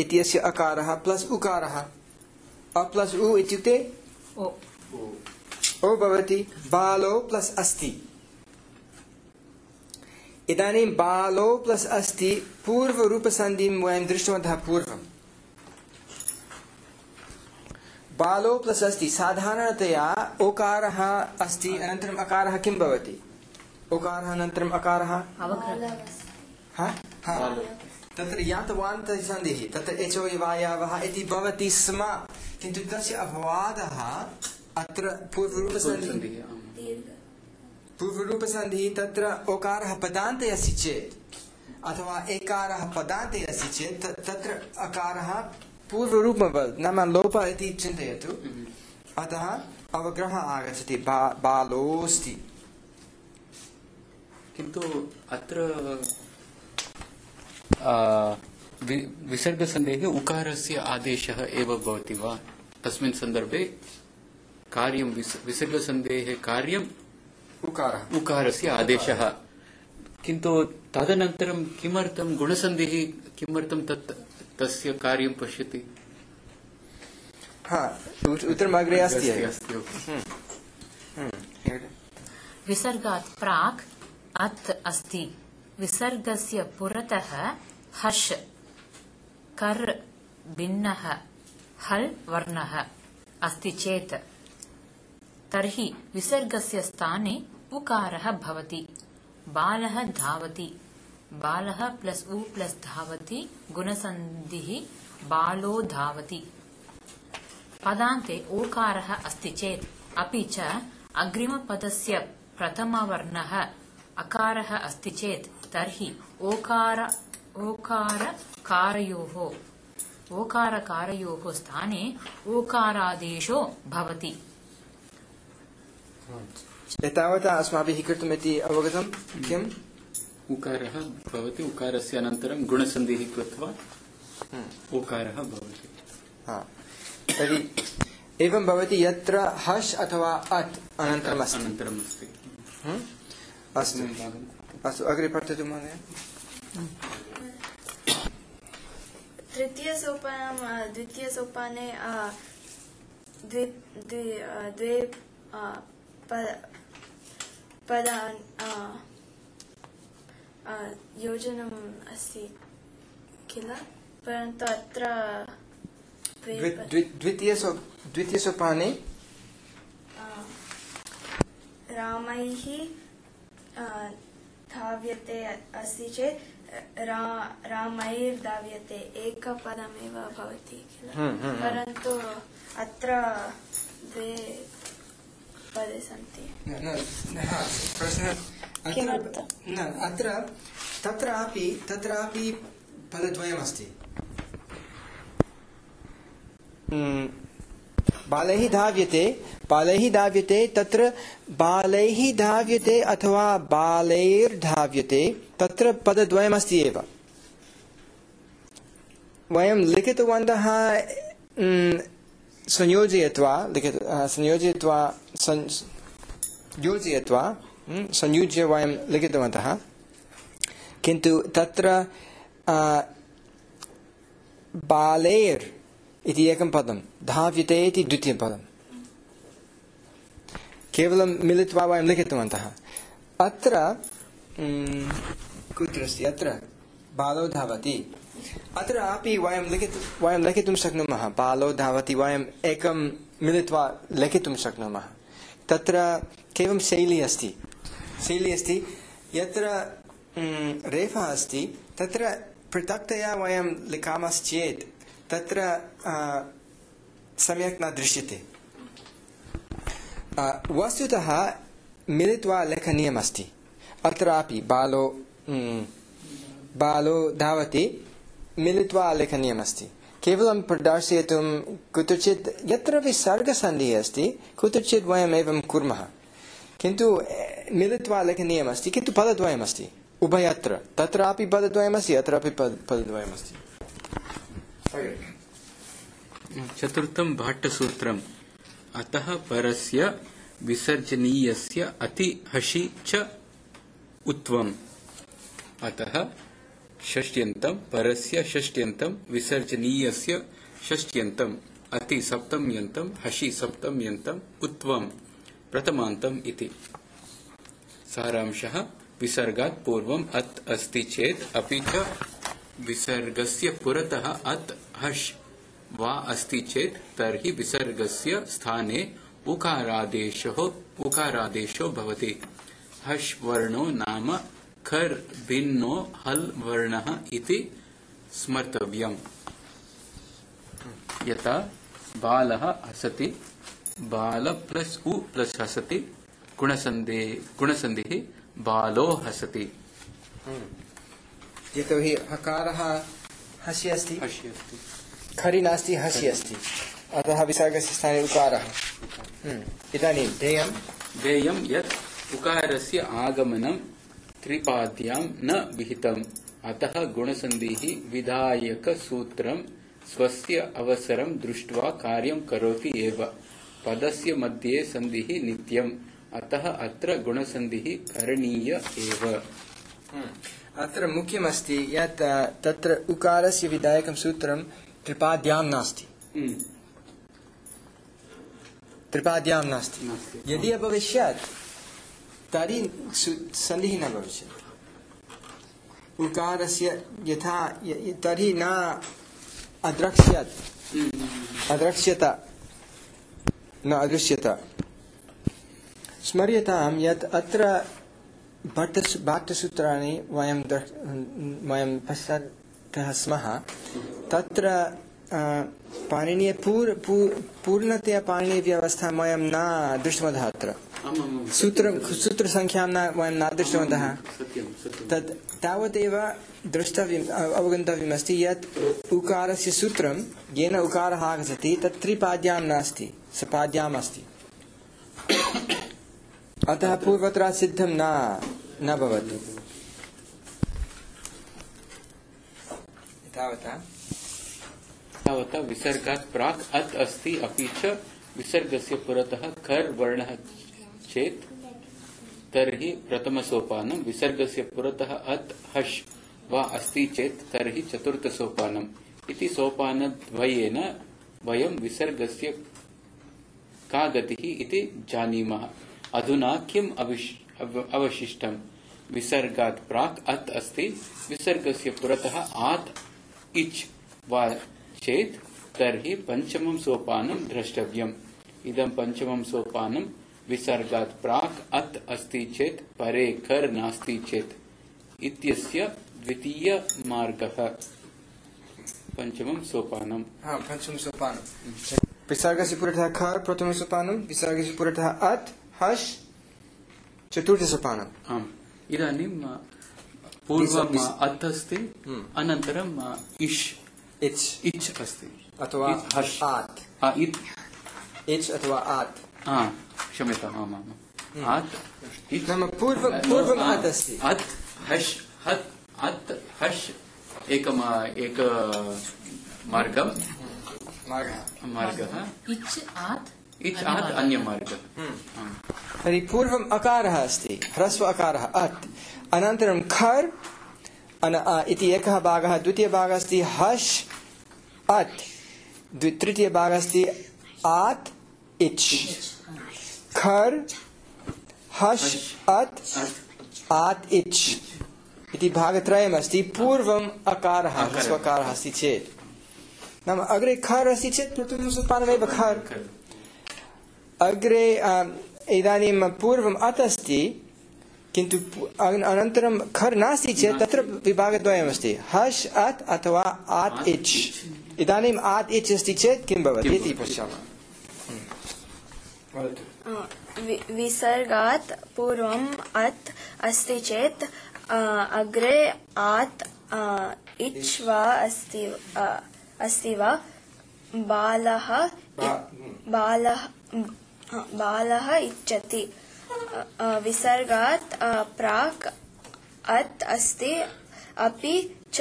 इत्यस्य अकारः प्लस् उकारः अ प्लस् उ इत्युक्ते ओ ओ भवति बालो प्लस् अस्ति इदानीं बालो प्लस् अस्ति पूर्वरूपसन्धिं वयं दृष्टवन्तः पूर्वम् बालो प्लस् अस्ति साधारणतया ओकारः अस्ति अनन्तरम् अकारः किं भवति? ओकारः अनन्तरम् अकारः? अवग्रह हा? हा। तत्र यातवान्तसन्धिः तत्र एचो वायावः इति भवति स्म किन्तु तस्य अपवादः अत्र पूर्वरूपसन्धिः। पूर्वरूपसन्धिः तत्र ओकारः पदान्ते अस्ति चेत् अथवा एकारः पदान्ते अस्ति चेत् तत्र अकारः पूर्वरूपं भवति नाम लोप इति चिन्तयतु। अतः अवग्रहः आगच्छति बा बालोऽस्ति। किन्तु अत्र विसर्गसन्धेः उकारस्य आदेशः एव भवति वा? तस्मिन् सन्दर्भे कार्यं विस- विसर्गसन्धेः कार्यम् उकारः। उकारस्य आदेशः। किन्तु तदनन्तरं किमर्थं गुणसन्धिः किमर्थं तत् तस्य कार्यं पश्यति। हा उत्तरमग्रे अस्ति अस्ति ओके। विसर्गात् प्राक् अत् अस्ति। विसर्गस्य पुरतः हश् कर् भिन्नः हल् वर्णः अस्ति चेत्। तर्हि विसर्गस्य स्थाने उकारः भवति बालः धावति। बालः प्लस् उ प्लस् धावति, गुणसन्धिः बालो धावति। पदान्ते ओकारः अस्ति चेत्, अपि च अग्रिमपदस्य प्रथमवर्णः अकारः अस्ति चेत्, तर्हि ओकार, ओकारकारयोः ओकारकारयोः स्थाने ओकारादेशो भवति। एतावता अस्माभिः कृतमिति अवगतं किम्? उकारः भवति उकारस्य अनन्तरं गुणसन्धिः कृत्वा उकारः भवति। हा। तर्हि एवं भवति यत्र हश् अथवा अत् अनन्तरमस्ति। अनन्तरम् अस्ति हम्म? अस्तु। अस्तु अग्रे पठतु महोदय। तृतीयसोपानं द्वितीयसोपाने द्वि द्वि द्वे अ, पदान् योजनम् अस्ति किल परन्तु अत्र द्वितीयसोपाने अ, रामैः धाव्यते अस्ति चेत् रा रामैर्धाव्यते एकपदमेव भवति किल। परन्तु अत्र द्वे पदे सन्ति न- न- हा, प्रश्नः अत्र न अत्र तत्रापि तत्रापि पदद्वयमस्ति। बालैः धाव्यते बालैः धाव्यते तत्र बालैः धाव्यते अथवा बालैर्धाव्यते तत्र पदद्वयमस्ति एव। वयं लिखितवन्तः संयोजयित्वा लिखित अ, संयोजयित्वा संयुज्य वयं लिखितवन्तः। किन्तु तत्र बालेर् इति एकं पदं, धाव्यते इति द्वितीयं पदं। केवलं मिलित्वा वयं लिखितवन्तः। अत्र कुत्र अस्ति? अत्र, बालो धावति। अत्र अपि वयं लिखित, वयं लिखितुं शक्नुमः। बालो धावति वयम् एकं मिलित्वा लिखितुं शक्नुमः। तत्र केवलं शैली अस्ति। शैली अस्ति। यत्र रेफा अस्ति, तत्र पृथक्तया वयं लिखामश्चेत् तत्र सम्यक् न दृश्यते। वस्तुतः मिलित्वा लेखनीयमस्ति अत्रापि बालो बालो धावति, मिलित्वा लेखनीयमस्ति केवलं प्रदर्शयितुं कुत्रचित् यत्र विसर्गसन्धिः अस्ति, कुत्रचित् वयम् एवं कुर्मः। किन्तु मिलित्वा लेखनीयमस्ति किन्तु पदद्वयमस्ति। उभयत्र। तत्रापि पदद्वयमस्ति अत्रापि पदद्वयमस्ति। चतुर्थं भाट्टसूत्रम्। अतः परस्य विसर्जनीयस्य अति हषि च उत्वम्। अतः षष्ट्यन्तं, परस्य षष्ट्यन्तं, विसर्जनीयस्य षष्ट्यन्तम् अति सप्तम्यन्तं हषि सप्तम्यन्तम् उत्वम् प्रथमान्तम् इति। सारांशः, विसर्गात् पूर्वम् अत् अस्ति चेत् अपि च विसर्गस्य पुरतः अत् हश् वा अस्ति चेत् तर्हि विसर्गस्य स्थाने उकारादेशो उकारादेशो भवति। हश् वर्णो नाम खर् भिन्नो हल् वर्णः इति स्मर्तव्यम्। यथा बालः हसति बाल प्लस् उ प्लस् हसति गुणसन्धि गुणसन्धिः बालो हसति। यतोहि हकारः हसि अस्ति। हसि अस्ति। खरि नास्ति हसि अस्ति। अतः विसर्गस्य स्थाने उकारः। हम्म। इदानीं ध्येयं ध्येयं यत् उकारस्य आगमनं त्रिपाद्यां न विहितम्। अतः गुणसन्धिः विधायकसूत्रं स्वस्य अवसरं दृष्ट्वा कार्यं करोति एव। पदस्य मध्ये सन्धिः नित्यम्। अतः अत्र गुणसन्धिः करणीय एव। अत्र मुख्यमस्ति यत् तत्र उकारस्य विधायकं सूत्रं त्रिपाद्यां नास्ति। त्रिपाद्यां नास्ति। यदि अभविष्यत् तर्हि सु- सन्धिः न भविष्यति उकारस्य यथा, य- य- तर्हि न अद्रक्ष्यत् अद्रक्ष्यत न अदृश्यत। स्मर्यतां यत् अत्र भट्टसु, भाट्टसूत्राणि वयं वयं पश्यन्तः स्मः, तत्र पाणिनीय पूर् पूर् पूर्णतया पाणिनीयव्यवस्थां वयं न दृष्टवन्तः अत्र। सूत्र सूत्रसङ्ख्यां न वयं न दृष्टवन्तः। तत् तावदेव द्रष्टव्यम् अव- अवगन्तव्यमस्ति यत् उकारस्य सूत्रं येन उकारः आगच्छति तत् त्रिपाद्यां नास्ति सपाद्याम् अस्ति। अतः पूर्वत्र सिद्धं न न भवति। तावता तावता विसर्गात् प्राक् अत् अस्ति अपि च विसर्गस्य पुरतः खर् वर्णः चेत् तर्हि प्रथमसोपानं, विसर्गस्य पुरतः अत् हश् वा अस्ति चेत् तर्हि चतुर्थसोपानम् इति सोपानद्वयेन वयं विसर्गस्य का गतिः इति जानीमः। अधुना किम् अविश्, अव- अवशिष्टम्? विसर्गात् प्राक् अत् अस्ति, विसर्गस्य पुरतः आत् इच् वा चेत् तर्हि पञ्चमं सोपानं द्रष्टव्यम्। इदं पञ्चमं सोपानं विसर्गात् प्राक् अत् अस्ति चेत् परे खर् नास्ति चेत् इत्यस्य द्वितीयमार्गः। पञ्चमं सोपानम्। हा पञ्चमं सोपानं। विसर्गस्य पुरतः खर् प्रथमं सोपानं विसर्गस्य पुरतः अत् हश् चतुर्थसोपानम् आम्। इदानीं पूर्वम् अत् अस्ति हम्म। अनन्तरम् इष् इच् इच् अस्ति अथवा हश् आत् आ, इत् इच् अथवा आत् आ, क्षम्यताम् आम् आम् आत् इत् नाम पूर्वं पूर्वम् आ, अत् अस्ति अत् हश् हत् अत् हश् एकम् एक मार्गं मार्गः मार्गः इच् आत् इच् आत् अन्यमार्गः। तर्हि पूर्वम् अकारः अस्ति ह्रस्व अकारः अत् अनन्तरं खर् इति एकः भागः द्वितीयभागः अस्ति हश्, अत् तृतीयभागः अस्ति आत्, इच् खर्, हश्, अत्, आत्, इच् इति भागत्रयमस्ति पूर्वम् अकारः। ह्रस्वकारः अस्ति चेत् नाम अग्रे खर् अस्ति चेत् प्रथमं सोपानमेव खर्। अग्रे इदानीं पूर्वम् अत् अस्ति किन्तु अनन्तरं खर् नास्ति चेत् तत्र विभागद्वयमस्ति। हश् अत् अथवा आत् इच्। इदानीम् आत् इच् अस्ति चेत् किं भवति इति पश्यामः। विसर्गात् पूर्वम् अत् अस्ति चेत् अग्रे आत् इच् वा अस्ति अस्ति वा? बालः बालः बालः इच्छति। अ, अ, विसर्गात् प्राक् अत् अस्ति अपि च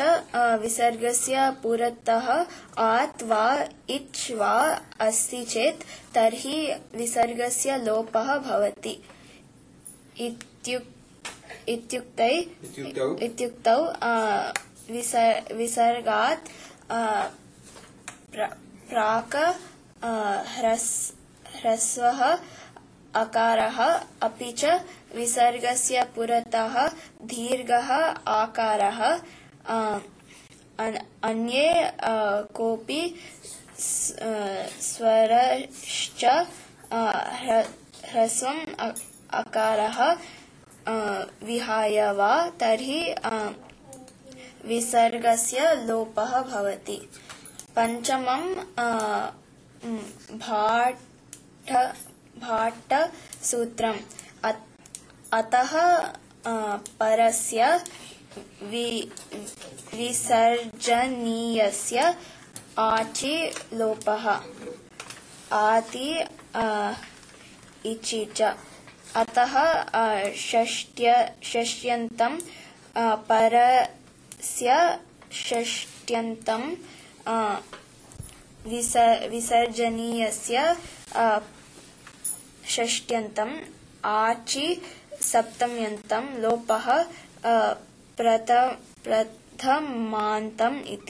विसर्गस्य पुरतः आत् वा इच् वा अस्ति चेत् तर्हि विसर्गस्य लोपः भवति। इत्युक्तै इत्युक्तौ? इत्युक्तौ विसर् विसर्गात् प्र- प्राक् ह्रस् ह्रस्वः अकारः अपि च विसर्गस्य पुरतः दीर्घः आकारः। अन्- कोऽपि स्- स्वरश्च ह्रस्वम् अकारः विहाय वा तर्हि विसर्गस्य लोपः भवति। पञ्चमं भाट भाट्टसूत्रम् अत्- परस्य वि, विसर्जनीयस्य आचि लोपः आति इचि च। अतः षष्ट्य, षष्ट्यन्तं परस्य षष्ट्यन्तं विसर्जनीयस्य षष्ट्यन्तम् आचि सप्तम्यन्तं लोपः प्रथमान्तम् प्रत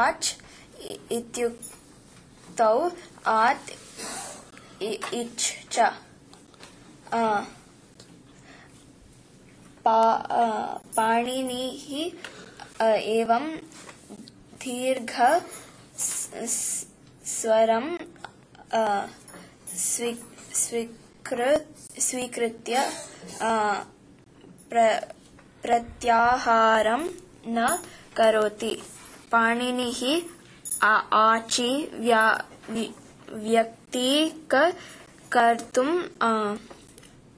आच् इत्युक्तौ आत् इच् च। पाणिनिः एवं दीर्घ स्वरम् स्वी स्वीकृ स्वीकृत्य प्र, प्रत्याहारं न करोति। पाणिनिः आचि व्या कर्तुम्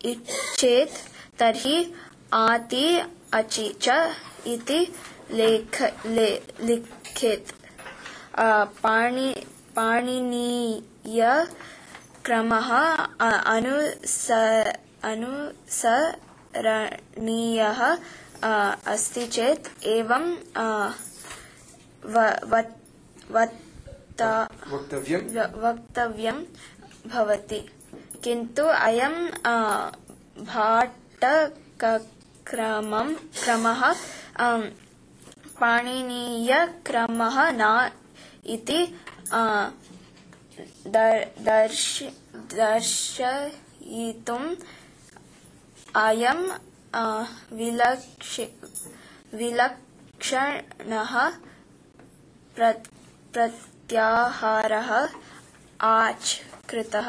इच्छेत् तर्हि आति, अचि च इति लेख, ले, लिखेत्। पाणि, पाणिनीय क्रमः अनुस अनुसरणीयः अस्ति चेत् एवं व वक्तव्यं भवति। किन्तु अयं भाटकक्रमं क्रमः पाणिनीयक्रमः न इति दर्श दर्शयितुम् अयं विलक्ष, विलक्षणः प्र- प्रत्याहारः आच् कृतः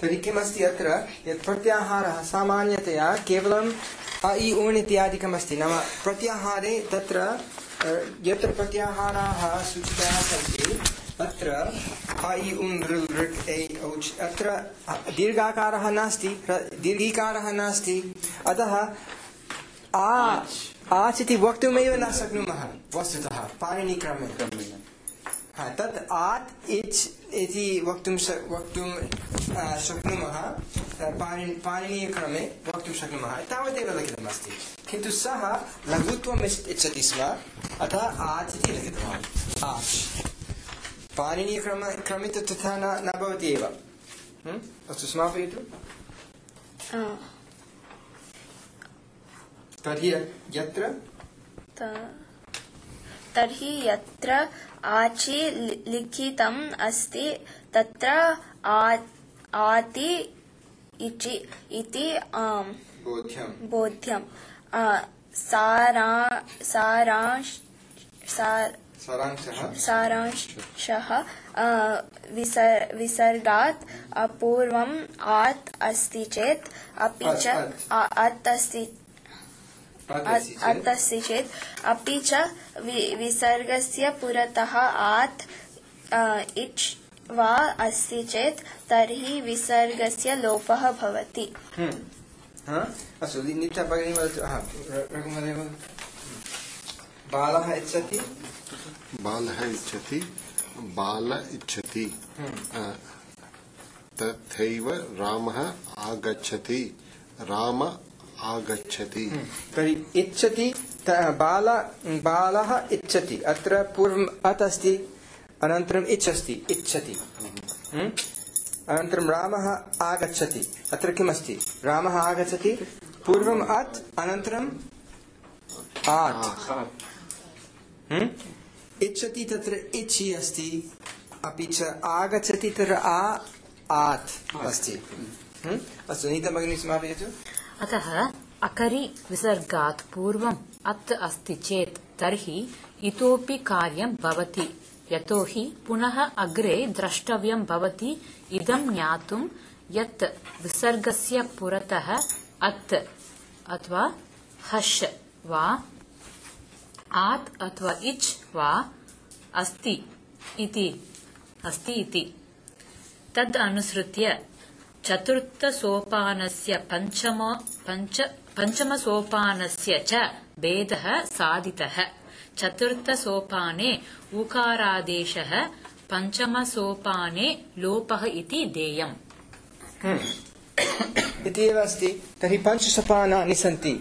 तर्हि किमस्ति अत्र? यत् प्रत्याहारः सामान्यतया केवलम् अ, इ ऊण् इत्यादिकमस्ति। नाम प्रत्याहारे तत्र यत्र प्रत्याहाराः सूचिताः सन्ति अत्र उण् ऋ ऋट् ए औच् अत्र दीर्घाकारः नास्ति दीर्घीकारः नास्ति अतः आ आच् इति वक्तुमेव न शक्नुमः वस्तुतः पाणिनिक्रमे हा, तत् आत् इच् इति वक्तुं वक्तुं शक्नुमः पाणि पाणिनीयक्रमे वक्तुं शक्नुमः तावदेव लिखितमस्ति किन्तु सः लघुत्वम् इच्- इच्छति स्म अतः आच् इति लिखितवान् आच् पाणिनीयक्रम क्रमे तु तथा न न भवति एव? अस्तु समापयतु तर्हि यत्र तर्हि यत्र आचि लिखितम् अस्ति तत्र आ- आति इचि इति आम्, बोध्यं बोध्यम् अ, सारा सारांश सार सारांशः। विसर् विसर्गात् अपूर्वम् आत् अस्ति चेत् अपि च अत्, अस्ति अत् अस्ति चेत्। अपि च विसर्गस्य पुरतः आत् इच् वा अस्ति चेत् तर्हि विसर्गस्य लोपः भवति। हम्म। हा? अस्तु नित्या भगिनी वदतु? हा र- रघुमहोदय वदतु बालः इच्छति बालः इच्छति। बाल इच्छति अ, तथैव रामः आगच्छति राम आगच्छति। तर्हि इच्छति बाल बालः इच्छति अत्र पूर्वम् अत् अस्ति अनन्तरम् इच् अस्ति इच्छति। हम्म? अनन्तरं रामः आगच्छति अत्र किमस्ति? रामः आगच्छति पूर्वम् अत् अनन्तरम् आत्। हम्म? इच्छति तत्र इच्छि अस्ति अपि च आगच्छति तत्र आ आत् अस्ति? अस्तु। नीता भगिनी समापयतु। अतः अकरि विसर्गात् पूर्वम् अत् अस्ति चेत् तर्हि इतोपि कार्यं भवति यतोहि पुनः अग्रे द्रष्टव्यं भवति इदं ज्ञातुं यत् विसर्गस्य पुरतः अत् अथवा हश् वा आत् अथवा इच् वा अस्ति इति अस्ति इति। तद् अनुसृत्य चतुर्थसोपानस्य पञ्चम पञ्च पञ्चमसोपानस्य च भेदः साधितः। चतुर्थसोपाने उकारादेशः पञ्चमसोपाने लोपः इति देयम्। इति एव अस्ति। तर्हि पञ्चसोपानानि सन्ति?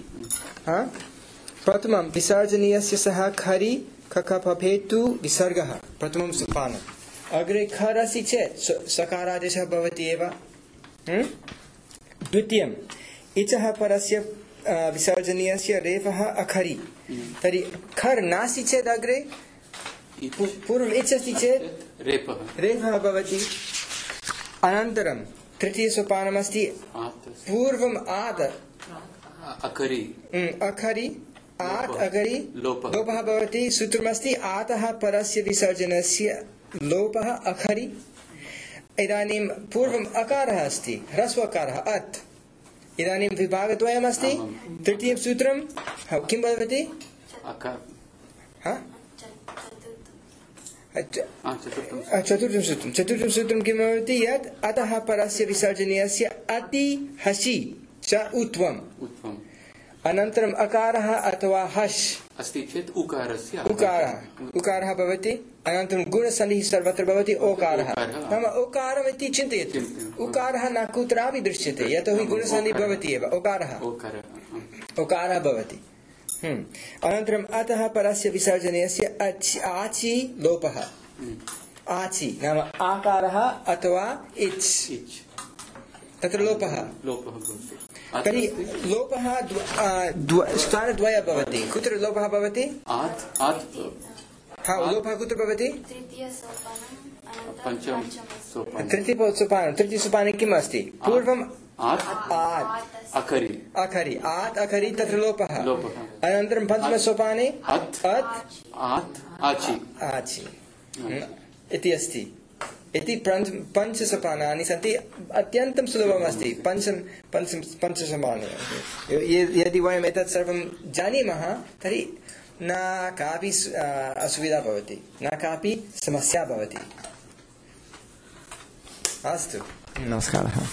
प्रथमं विसर्जनीयस्य सः खरि खखपभेतु विसर्गः प्रथमं सोपानम् अग्रे खर् अस्ति चेत् स- सकारादेशः भवति एव? द्वितीयम् इचः परस्य अ, विसर्जनीयस्य रेफः अखरि तर्हि खर् नास्ति चेत् अग्रे पू- पूर्वम् इच् अस्ति चेत् रेपः रेफः भवति अनन्तरं तृतीयसोपानमस्ति पूर्वम् आद अकरि उम्, अखरि आत्। अगरि लोपः। भवति सूत्रमस्ति आतः परस्य विसर्जनस्य लोपः अखरि। इदानीं पूर्वम् अकारः अस्ति ह्रस्वकारः अत्। इदानीं विभागद्वयमस्ति। तृतीयं सूत्रं किं भवति हा? चतुर्थं सूत्रं। चतुर्थं सूत्रं किं भवति यत् अतः परस्य विसर्जनीयस्य अति हसि च उत्वम्। अनन्तरम् अकारः अथवा हश्। अस्ति चेत् उकारस्य उकारः। उकारः भवति अनन्तरं गुणसन्धिः सर्वत्र भवति ओकारः। नाम ओकारमिति चिन्तयतु। चिन्तयतु। उकारः न कुत्रापि दृश्यते यतोहि गुणसन्धिः। भवति एव ओकारः। ओकारः। ओकारः भवति। हम्म। अनन्तरम् अतः परस्य विसर्जनीयस्य अचि आचि लोपः। आचि नाम आकारः अथवा इच्। तत्र लोपः। लोपः भवति। तर्हि लोपः स्थानद्वयः भवति। कुत्र लोपः भवति? आत् आत् हा लोपः कुत्र भवति? तृतीयसोपानं तृतीयसोपाने किम् अस्ति? पूर्वम् आत् आत्। अखरि। आत् अखरि तत्र लोपः। लोपः। अनन्तरं पञ्चमसोपाने अत् अत् आचि। आचि। इति अस्ति। इति पञ्च सपना सन्ति। अत्यन्तं सुलभमस्ति पञ्च पञ्च पञ्चसोपाने य- यदि वयम् एतत् सर्वं जानीमः, तर्हि न कापि असुविधा भवति। न कापि समस्या भवति। अस्तु। नमस्कारः।